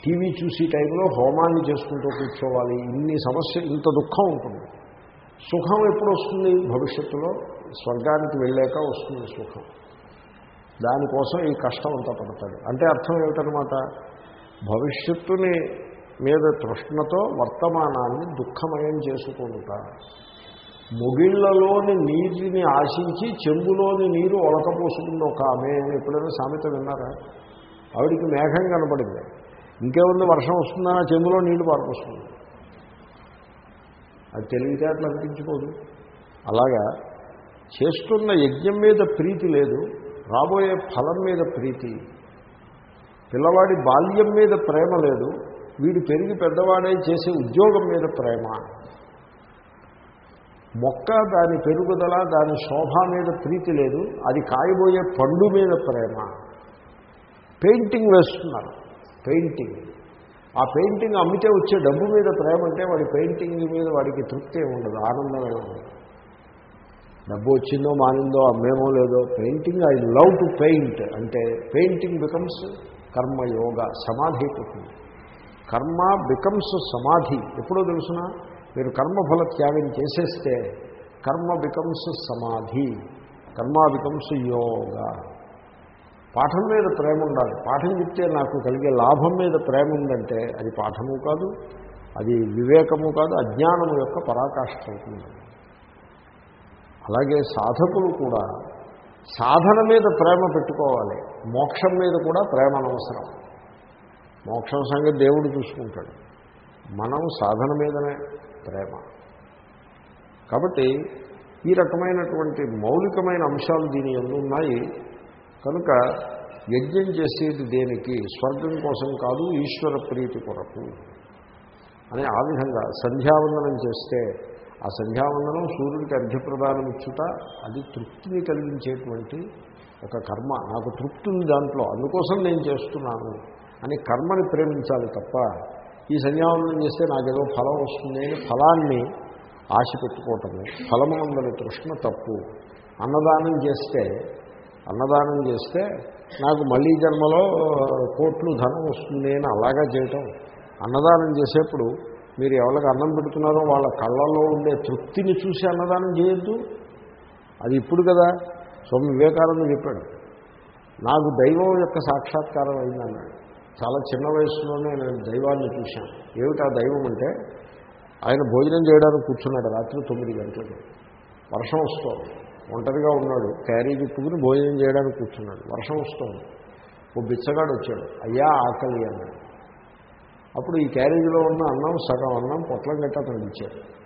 టీవీ చూసే టైంలో హోమాన్ని చేసుకుంటూ కూర్చోవాలి. ఇన్ని సమస్య ఇంత దుఃఖం ఉంటుంది. సుఖం ఎప్పుడు వస్తుంది? భవిష్యత్తులో స్వర్గానికి వెళ్ళాక వస్తుంది సుఖం. దానికోసం ఈ కష్టం అంతా పడతాడు. అంటే అర్థం ఏమిటనమాట భవిష్యత్తుని మీద తృష్ణతో వర్తమానాన్ని దుఃఖమయం చేసుకుంటా. ముగిళ్ళలోని నీటిని ఆశించి చెంబులోని నీరు ఒలకపోసుకుంది ఒక ఆమె అని ఎప్పుడైనా సామెత విన్నారా? ఆవిడికి మేఘం కనపడింది. ఇంకేముంది వర్షం వస్తుందా? చెంబులో నీళ్ళు పారిపోస్తుంది అది తెలివితేటలు అనిపించుకోదు. అలాగా చేస్తున్న యజ్ఞం మీద ప్రీతి లేదు. రాబోయే ఫలం మీద ప్రీతి. పిల్లవాడి బాల్యం మీద ప్రేమ లేదు. వీడు పెరిగి పెద్దవాడే చేసే ఉద్యోగం మీద ప్రేమ. మొక్క దాని పెరుగుదల దాని శోభ మీద ప్రీతి లేదు. అది కాయబోయే పండు మీద ప్రేమ. పెయింటింగ్ వేస్తున్నారు. పెయింటింగ్. ఆ పెయింటింగ్ అమ్మితే వచ్చే డబ్బు మీద ప్రేమ అంటే వాడి పెయింటింగ్ మీద వాడికి తృప్తి ఉండదు ఆనందమే ఉండదు. డబ్బు వచ్చిందో మానిందో అమ్మేమో లేదో painting I love to paint అంటే పెయింటింగ్ బికమ్స్ కర్మయోగ సమాధి అయిపోతుంది కర్మ బికమ్స్ సమాధి. ఎప్పుడో తెలుసిన? మీరు కర్మఫల త్యాగం చేసేస్తే కర్మ బికమ్స్ సమాధి కర్మ బికమ్స్ యోగ. పాఠం మీద ప్రేమ ఉండాలి. పాఠం చెప్తే నాకు కలిగే లాభం మీద ప్రేమ ఉందంటే అది పాఠము కాదు అది వివేకము కాదు అజ్ఞానము యొక్క పరాకాష్ట అవుతుంది. అలాగే సాధకులు కూడా సాధన మీద ప్రేమ పెట్టుకోవాలి. మోక్షం మీద కూడా ప్రేమ అనవసరం. మోక్షం సంగతి దేవుడు చూసుకుంటాడు. మనం సాధన మీదనే ప్రేమ. కాబట్టి ఈ రకమైనటువంటి మౌలికమైన అంశాలు దీని ఉన్నాయి. కనుక యజ్ఞం చేసేది దేనికి? స్వర్గం కోసం కాదు ఈశ్వర ప్రీతి కొరకు. అని ఆ విధంగా సంధ్యావందనం చేస్తే ఆ సంధ్యావందనం సూర్యుడికి అర్ఘ్యప్రదానం ఇచ్చుట అది తృప్తిని కలిగించేటువంటి ఒక కర్మ. నాకు తృప్తి ఉంది దాంట్లో అందుకోసం నేను చేస్తున్నాను అని కర్మని ప్రేమించాలి తప్ప ఈ సంధ్యావందనం చేస్తే నాకేదో ఫలం వస్తుంది అని ఫలాన్ని ఆశ పెట్టుకోవటము. ఫలమునందని తృష్ణ తప్పు. అన్నదానం చేస్తే అన్నదానం చేస్తే నాకు మళ్ళీ జన్మలో కోట్లు ధనం వస్తుంది అని అలాగా చేయటం. అన్నదానం చేసేప్పుడు మీరు ఎవరికి అన్నం పెడుతున్నారో వాళ్ళ కళ్ళల్లో ఉండే తృప్తిని చూసి అన్నదానం చేయొద్దు. అది ఇప్పుడు కదా. స్వామి వివేకానంద చెప్పాడు. నాకు దైవం యొక్క సాక్షాత్కారం అయిందన్నాడు చాలా చిన్న వయసులోనే నేను దైవాన్ని చూశాను. ఆ దైవం అంటే ఆయన భోజనం చేయడానికి కూర్చున్నాడు రాత్రి తొమ్మిది గంటలకి. వర్షం వస్తుంది. ఒంటరిగా ఉన్నాడు. క్యారీ తిప్పుకుని భోజనం చేయడానికి కూర్చున్నాడు. వర్షం వస్తుంది. ఓ బిచ్చగాడు వచ్చాడు. అయ్యా ఆకలి అన్నాడు. అప్పుడు ఈ క్యారేజీలో ఉన్న అన్నం సగం అన్నం పొట్లం గట్ట అతను ఇచ్చాడు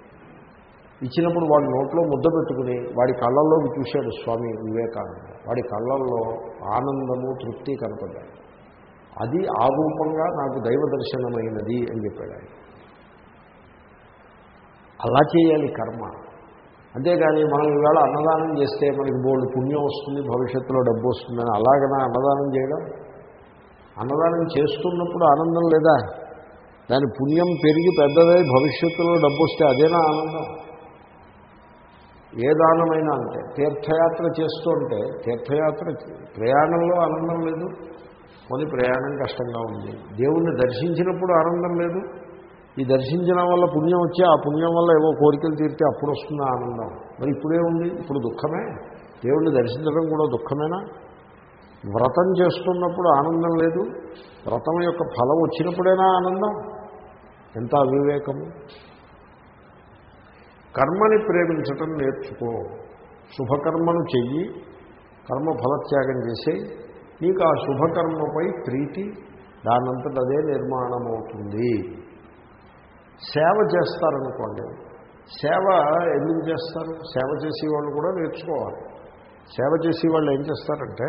ఇచ్చినప్పుడు వాడి నోట్లో ముద్ద పెట్టుకుని వాడి కళ్ళల్లోకి చూశాడు స్వామి వివేకానంద. వాడి కళ్ళల్లో ఆనందము తృప్తి కనపడ్డాయి. అది ఆ రూపంగా నాకు దైవ దర్శనమైనది అని చెప్పాడు ఆయన. అలా చేయాలి కర్మ. అంతేగాని మనం ఈవేళ అన్నదానం చేస్తే మనకి బోల్డ్ పుణ్యం వస్తుంది భవిష్యత్తులో డబ్బు వస్తుందని అలాగనా అన్నదానం చేయడం? అన్నదానం చేస్తున్నప్పుడు ఆనందం లేదా? దాని పుణ్యం పెరిగి పెద్దదై భవిష్యత్తులో డబ్బు వస్తే అదేనా ఆనందం? ఏ దానమైనా అంటే తీర్థయాత్ర చేస్తుంటే తీర్థయాత్ర ప్రయాణంలో ఆనందం లేదు. కొన్ని ప్రయాణం కష్టంగా ఉంది. దేవుణ్ణి దర్శించినప్పుడు ఆనందం లేదు. ఈ దర్శించడం వల్ల పుణ్యం వచ్చి ఆ పుణ్యం వల్ల ఏవో కోరికలు తీరితే అప్పుడు వస్తుంది ఆనందం. మరి ఇప్పుడే ఉంది. ఇప్పుడు దుఃఖమే. దేవుణ్ణి దర్శించడం కూడా దుఃఖమేనా? వ్రతం చేస్తున్నప్పుడు ఆనందం లేదు. వ్రతం యొక్క ఫలం వచ్చినప్పుడైనా ఆనందం? ఎంత అవివేకము? కర్మని ప్రేమించటం నేర్చుకో. శుభకర్మను చెయ్యి కర్మ ఫలత్యాగం చేసే నీకు ఆ శుభకర్మపై ప్రీతి దానంతట అదే నిర్మాణం అవుతుంది సేవ చేస్తారనుకోండి. సేవ ఎందుకు చేస్తారు? సేవ చేసేవాళ్ళు కూడా నేర్చుకోవాలి. సేవ చేసేవాళ్ళు ఏం చేస్తారంటే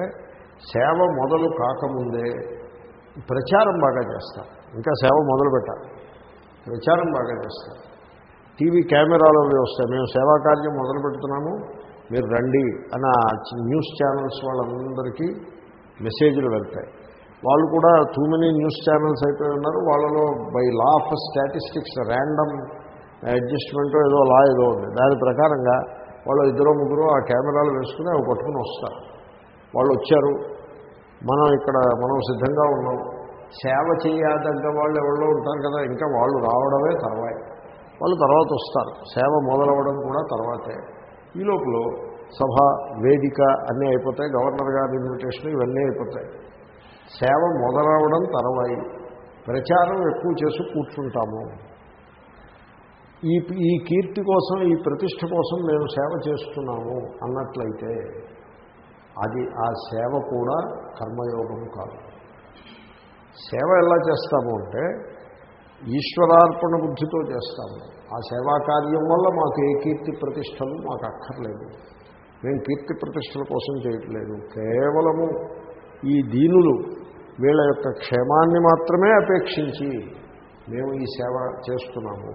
సేవ మొదలు కాకముందే ప్రచారం బాగా చేస్తారు. ఇంకా సేవ మొదలు పెట్టాలి ప్రచారం బాగా చేస్తారు టీవీ కెమెరాలు అవి వస్తాయి. మేము సేవా కార్యం మొదలు పెడుతున్నాము. మీరు రండి అని న్యూస్ ఛానల్స్ వాళ్ళందరికీ మెసేజ్లు వెళ్తాయి. వాళ్ళు కూడా టూ మెనీ న్యూస్ ఛానల్స్ అయిపోయి ఉన్నారు. వాళ్ళలో by law of statistics random adjustment ఏదో లా ఏదో ఉంది. దాని ప్రకారంగా వాళ్ళు ఇద్దరు ముగ్గురు ఆ కెమెరాలు వేసుకుని అవి పట్టుకుని వస్తారు. వాళ్ళు వచ్చారు. మనం ఇక్కడ మనం సిద్ధంగా ఉన్నాం. సేవ చేయదగ్గ వాళ్ళు ఎవరో ఉంటారు కదా ఇంకా వాళ్ళు రావడమే తర్వాత. వాళ్ళు తర్వాత వస్తారు. సేవ మొదలవ్వడం కూడా తర్వాతే. ఈ లోపల సభ వేదిక అన్నీ అయిపోతాయి. గవర్నర్ గారి ఇన్విటేషన్ ఇవన్నీ అయిపోతాయి. సేవ మొదలవడం తర్వాయి. ప్రచారం ఎక్కువ చేసి కూర్చుంటాము. ఈ ఈ కీర్తి కోసం ఈ ప్రతిష్ట కోసం మేము సేవ చేస్తున్నాము అన్నట్లయితే అది ఆ సేవ కూడా కర్మయోగం కాదు. సేవ ఎలా చేస్తాము అంటే ఈశ్వరార్పణ బుద్ధితో చేస్తాము. ఆ సేవా కార్యం వల్ల మాకు ఏ కీర్తి ప్రతిష్టలు మాకు అక్కర్లేదు. మేము కీర్తి ప్రతిష్టల కోసం చేయట్లేదు. కేవలము ఈ దీనులు వీళ్ళ యొక్క క్షేమాన్ని మాత్రమే అపేక్షించి మేము ఈ సేవ చేస్తున్నాము.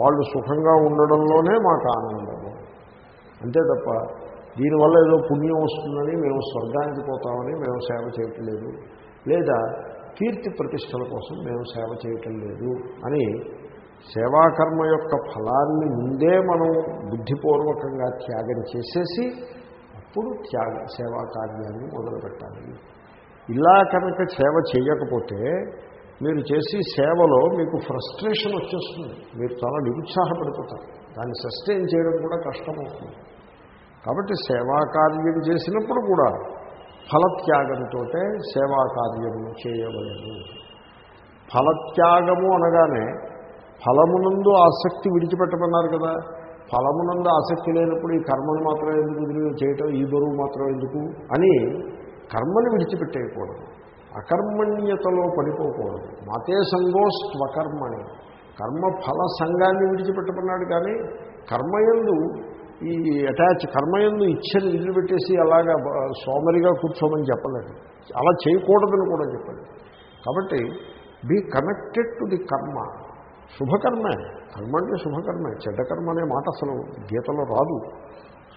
వాళ్ళు సుఖంగా ఉండడంలోనే మాకు ఆనందము. అంతే తప్ప దీనివల్ల ఏదో పుణ్యం వస్తుందని మేము స్వర్గానికి పోతామని మేము సేవ చేయట్లేదు. లేదా కీర్తి ప్రతిష్టల కోసం మేము సేవ చేయటం లేదు అని సేవాకర్మ యొక్క ఫలాన్ని ముందే మనం బుద్ధిపూర్వకంగా త్యాగం చేసేసి అప్పుడు త్యాగ సేవా కార్యాన్ని మొదలుపెట్టాలి. ఇలా కనుక సేవ చేయకపోతే మీరు చేసి సేవలో మీకు ఫ్రస్ట్రేషన్ వచ్చేస్తుంది. మీరు చాలా నిరుత్సాహపడిపోతారు. దాన్ని సస్టైన్ చేయడం కూడా కష్టమవుతుంది కాబట్టి సేవా కార్యం చేసినప్పుడు కూడా ఫలత్యాగంతో సేవా కార్యము చేయవలను. ఫలత్యాగము అనగానే ఫలమునందు ఆసక్తి విడిచిపెట్టమన్నారు కదా. ఫలమునందు ఆసక్తి లేనప్పుడు ఈ కర్మను మాత్రం ఎందుకు చేయటం ఈ బరువు మాత్రం ఎందుకు అని కర్మను విడిచిపెట్టేయకూడదు. అకర్మణ్యతలో పడిపోకూడదు. మతే సంగో స్వకర్మని కర్మ ఫల సంఘాన్ని విడిచిపెట్టమన్నాడు కానీ కర్మయందు ఈ అటాచ్ కర్మయందు ఇచ్చని నిలబెట్టేసి అలాగా సోమరిగా కూర్చోమని చెప్పలేదు. అలా చేయకూడదని కూడా చెప్పలేదు. కాబట్టి బీ కనెక్టెడ్ టు ది కర్మ శుభకర్మే. కర్మ అంటే శుభకర్మే. చెడ్డ కర్మ అనే మాట అసలు గీతలో రాదు.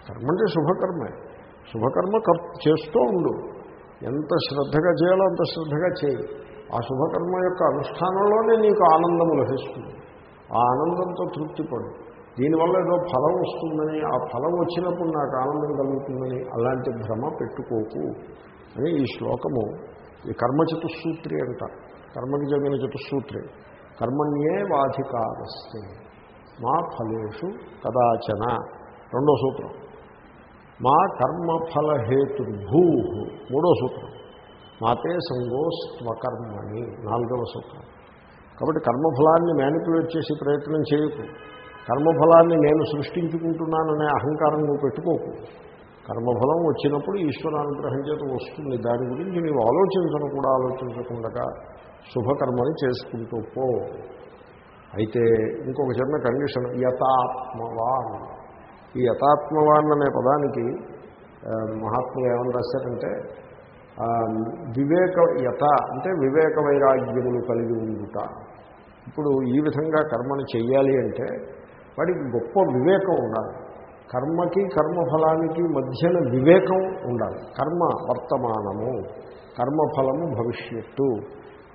కర్మ అంటే శుభకర్మే. శుభకర్మ చేస్తూ ఉండు. ఎంత శ్రద్ధగా చేయాలో అంత శ్రద్ధగా చేయి. ఆ శుభకర్మ యొక్క అనుష్ఠానంలోనే నీకు ఆనందం లభిస్తుంది. ఆ ఆనందంతో తృప్తిపడు. దీనివల్ల ఏదో ఫలం వస్తుందని ఆ ఫలం వచ్చినప్పుడు నాకు ఆనందం కలుగుతుందని అలాంటి భ్రమ పెట్టుకోకు అని ఈ శ్లోకము ఈ కర్మచతుస్సూత్రి అంటారు కర్మకి జరిగిన చతుస్సూత్రి. కర్మణ్యే వాధికారస్తే మా ఫలేషు కదాచన. రెండో సూత్రం. మా కర్మఫలహేతుర్భూ. మూడో సూత్రం. మాతే సంగోస్త్వకర్మణి. నాలుగవ సూత్రం. కాబట్టి కర్మఫలాన్ని మ్యానిపులేట్ చేసి ప్రయత్నం చేయకు. కర్మఫలాన్ని నేను సృష్టించుకుంటున్నాననే అహంకారం నువ్వు పెట్టుకోకు. కర్మఫలం వచ్చినప్పుడు ఈశ్వరానుగ్రహం చేత వస్తుంది. దాని గురించి నీవు ఆలోచించను కూడా ఆలోచించకుండా శుభకర్మని చేసుకుంటూ పో. అయితే ఇంకొక చిన్న కండిషన్ యథాత్మవాన్. ఈ యథాత్మవాన్ అనే పదానికి మహాత్ములు ఏమని రాశారంటే వివేక యథ అంటే వివేక వైరాగ్యములు కలిగి ఉండుట. ఇప్పుడు ఈ విధంగా కర్మను చేయాలి అంటే వాడికి గొప్ప వివేకం ఉండాలి. కర్మకి కర్మఫలానికి మధ్యన వివేకం ఉండాలి. కర్మ వర్తమానము కర్మఫలము భవిష్యత్తు.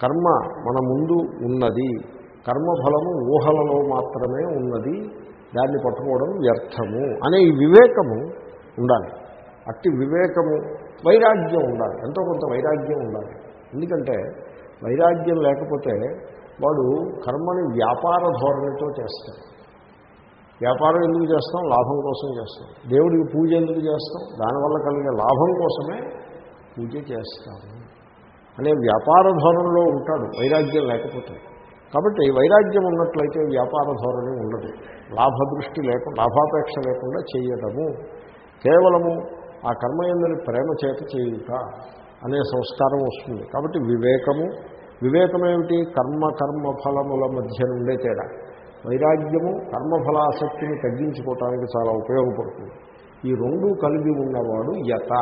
కర్మ మన ముందు ఉన్నది. కర్మఫలము ఊహలలో మాత్రమే ఉన్నది. దాన్ని పట్టుకోవడం వ్యర్థము అనే ఈ వివేకము ఉండాలి. అట్టి వివేకము వైరాగ్యం ఉండాలి. ఎంతో కొంత వైరాగ్యం ఉండాలి. ఎందుకంటే వైరాగ్యం లేకపోతే వాడు కర్మని వ్యాపార ధోరణితో చేస్తాడు. వ్యాపారం ఎందుకు చేస్తాం? లాభం కోసం చేస్తాం. దేవుడికి పూజ ఎందుకు చేస్తాం? దానివల్ల కలిగే లాభం కోసమే పూజ చేస్తాము. అనే వ్యాపార ధోరణిలో ఉంటాడు. వైరాగ్యం లేకపోతే. కాబట్టి వైరాగ్యం ఉన్నట్లయితే వ్యాపార ధోరణి ఉండదు. లాభదృష్టి లేకుండా లాభాపేక్ష లేకుండా చేయడము. కేవలము ఆ కర్మ కర్మయందని ప్రేమ చేత చేయుట అనే సంస్కారం వస్తుంది. కాబట్టి వివేకము. వివేకమేమిటి కర్మ కర్మ ఫలముల మధ్య నుండే తేడా. వైరాగ్యము కర్మఫలాసక్తిని తగ్గించుకోవటానికి చాలా ఉపయోగపడుతుంది. ఈ రెండు కలిగి ఉన్నవాడు యత.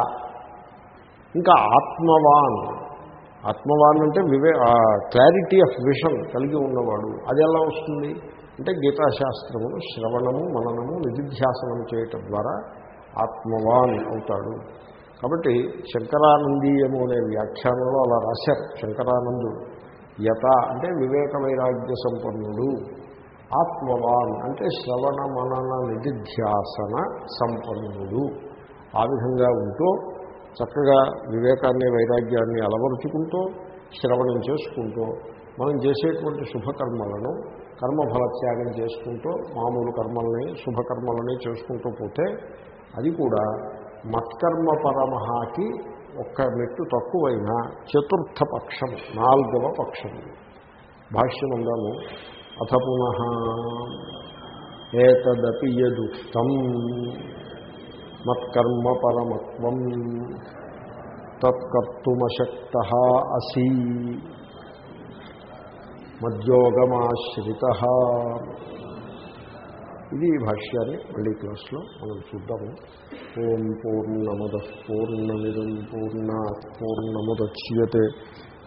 ఇంకా ఆత్మవాన్. ఆత్మవాన్ అంటే వివే క్లారిటీ ఆఫ్ విషన్ కలిగి ఉన్నవాడు. అది ఎలా వస్తుంది? అంటే గీతాశాస్త్రమును శ్రవణము మననము నిధిధ్యాసనం చేయటం ద్వారా ఆత్మవాన్ అవుతాడు. కాబట్టి శంకరానందీయము అనే వ్యాఖ్యానంలో అలా రాశారు శంకరానందుడు. యత అంటే వివేక వైరాగ్య సంపన్నుడు. ఆత్మవాన్ అంటే శ్రవణ మనన నిధిధ్యాసన సంపన్నుడు. ఆ విధంగా ఉంటూ చక్కగా వివేకాన్ని వైరాగ్యాన్ని అలవరుచుకుంటూ శ్రవణం చేసుకుంటూ మనం చేసేటువంటి శుభకర్మలను కర్మఫలత్యాగం చేసుకుంటూ మామూలు కర్మల్ని శుభకర్మలని చేసుకుంటూ పోతే అది కూడా మత్కర్మ పరమహాకి ఒక్క మెట్టు తక్కువైన చతుర్థ పక్షం నాలుగవ పక్షం. భాష్యం ఉందాము అథ పునః. ఏతదపి యదుక్తం మత్కర్మ పరమత్వం. తత్కర్తుమశక్త అసీ. మద్యోగమాశ్రిత. ఇది ఈ భాష్యాన్ని మళ్ళీ క్లాస్లో మనం చూద్దాము. ఓం పూర్ణముద పూర్ణమిదం పూర్ణా పూర్ణముద్యతే.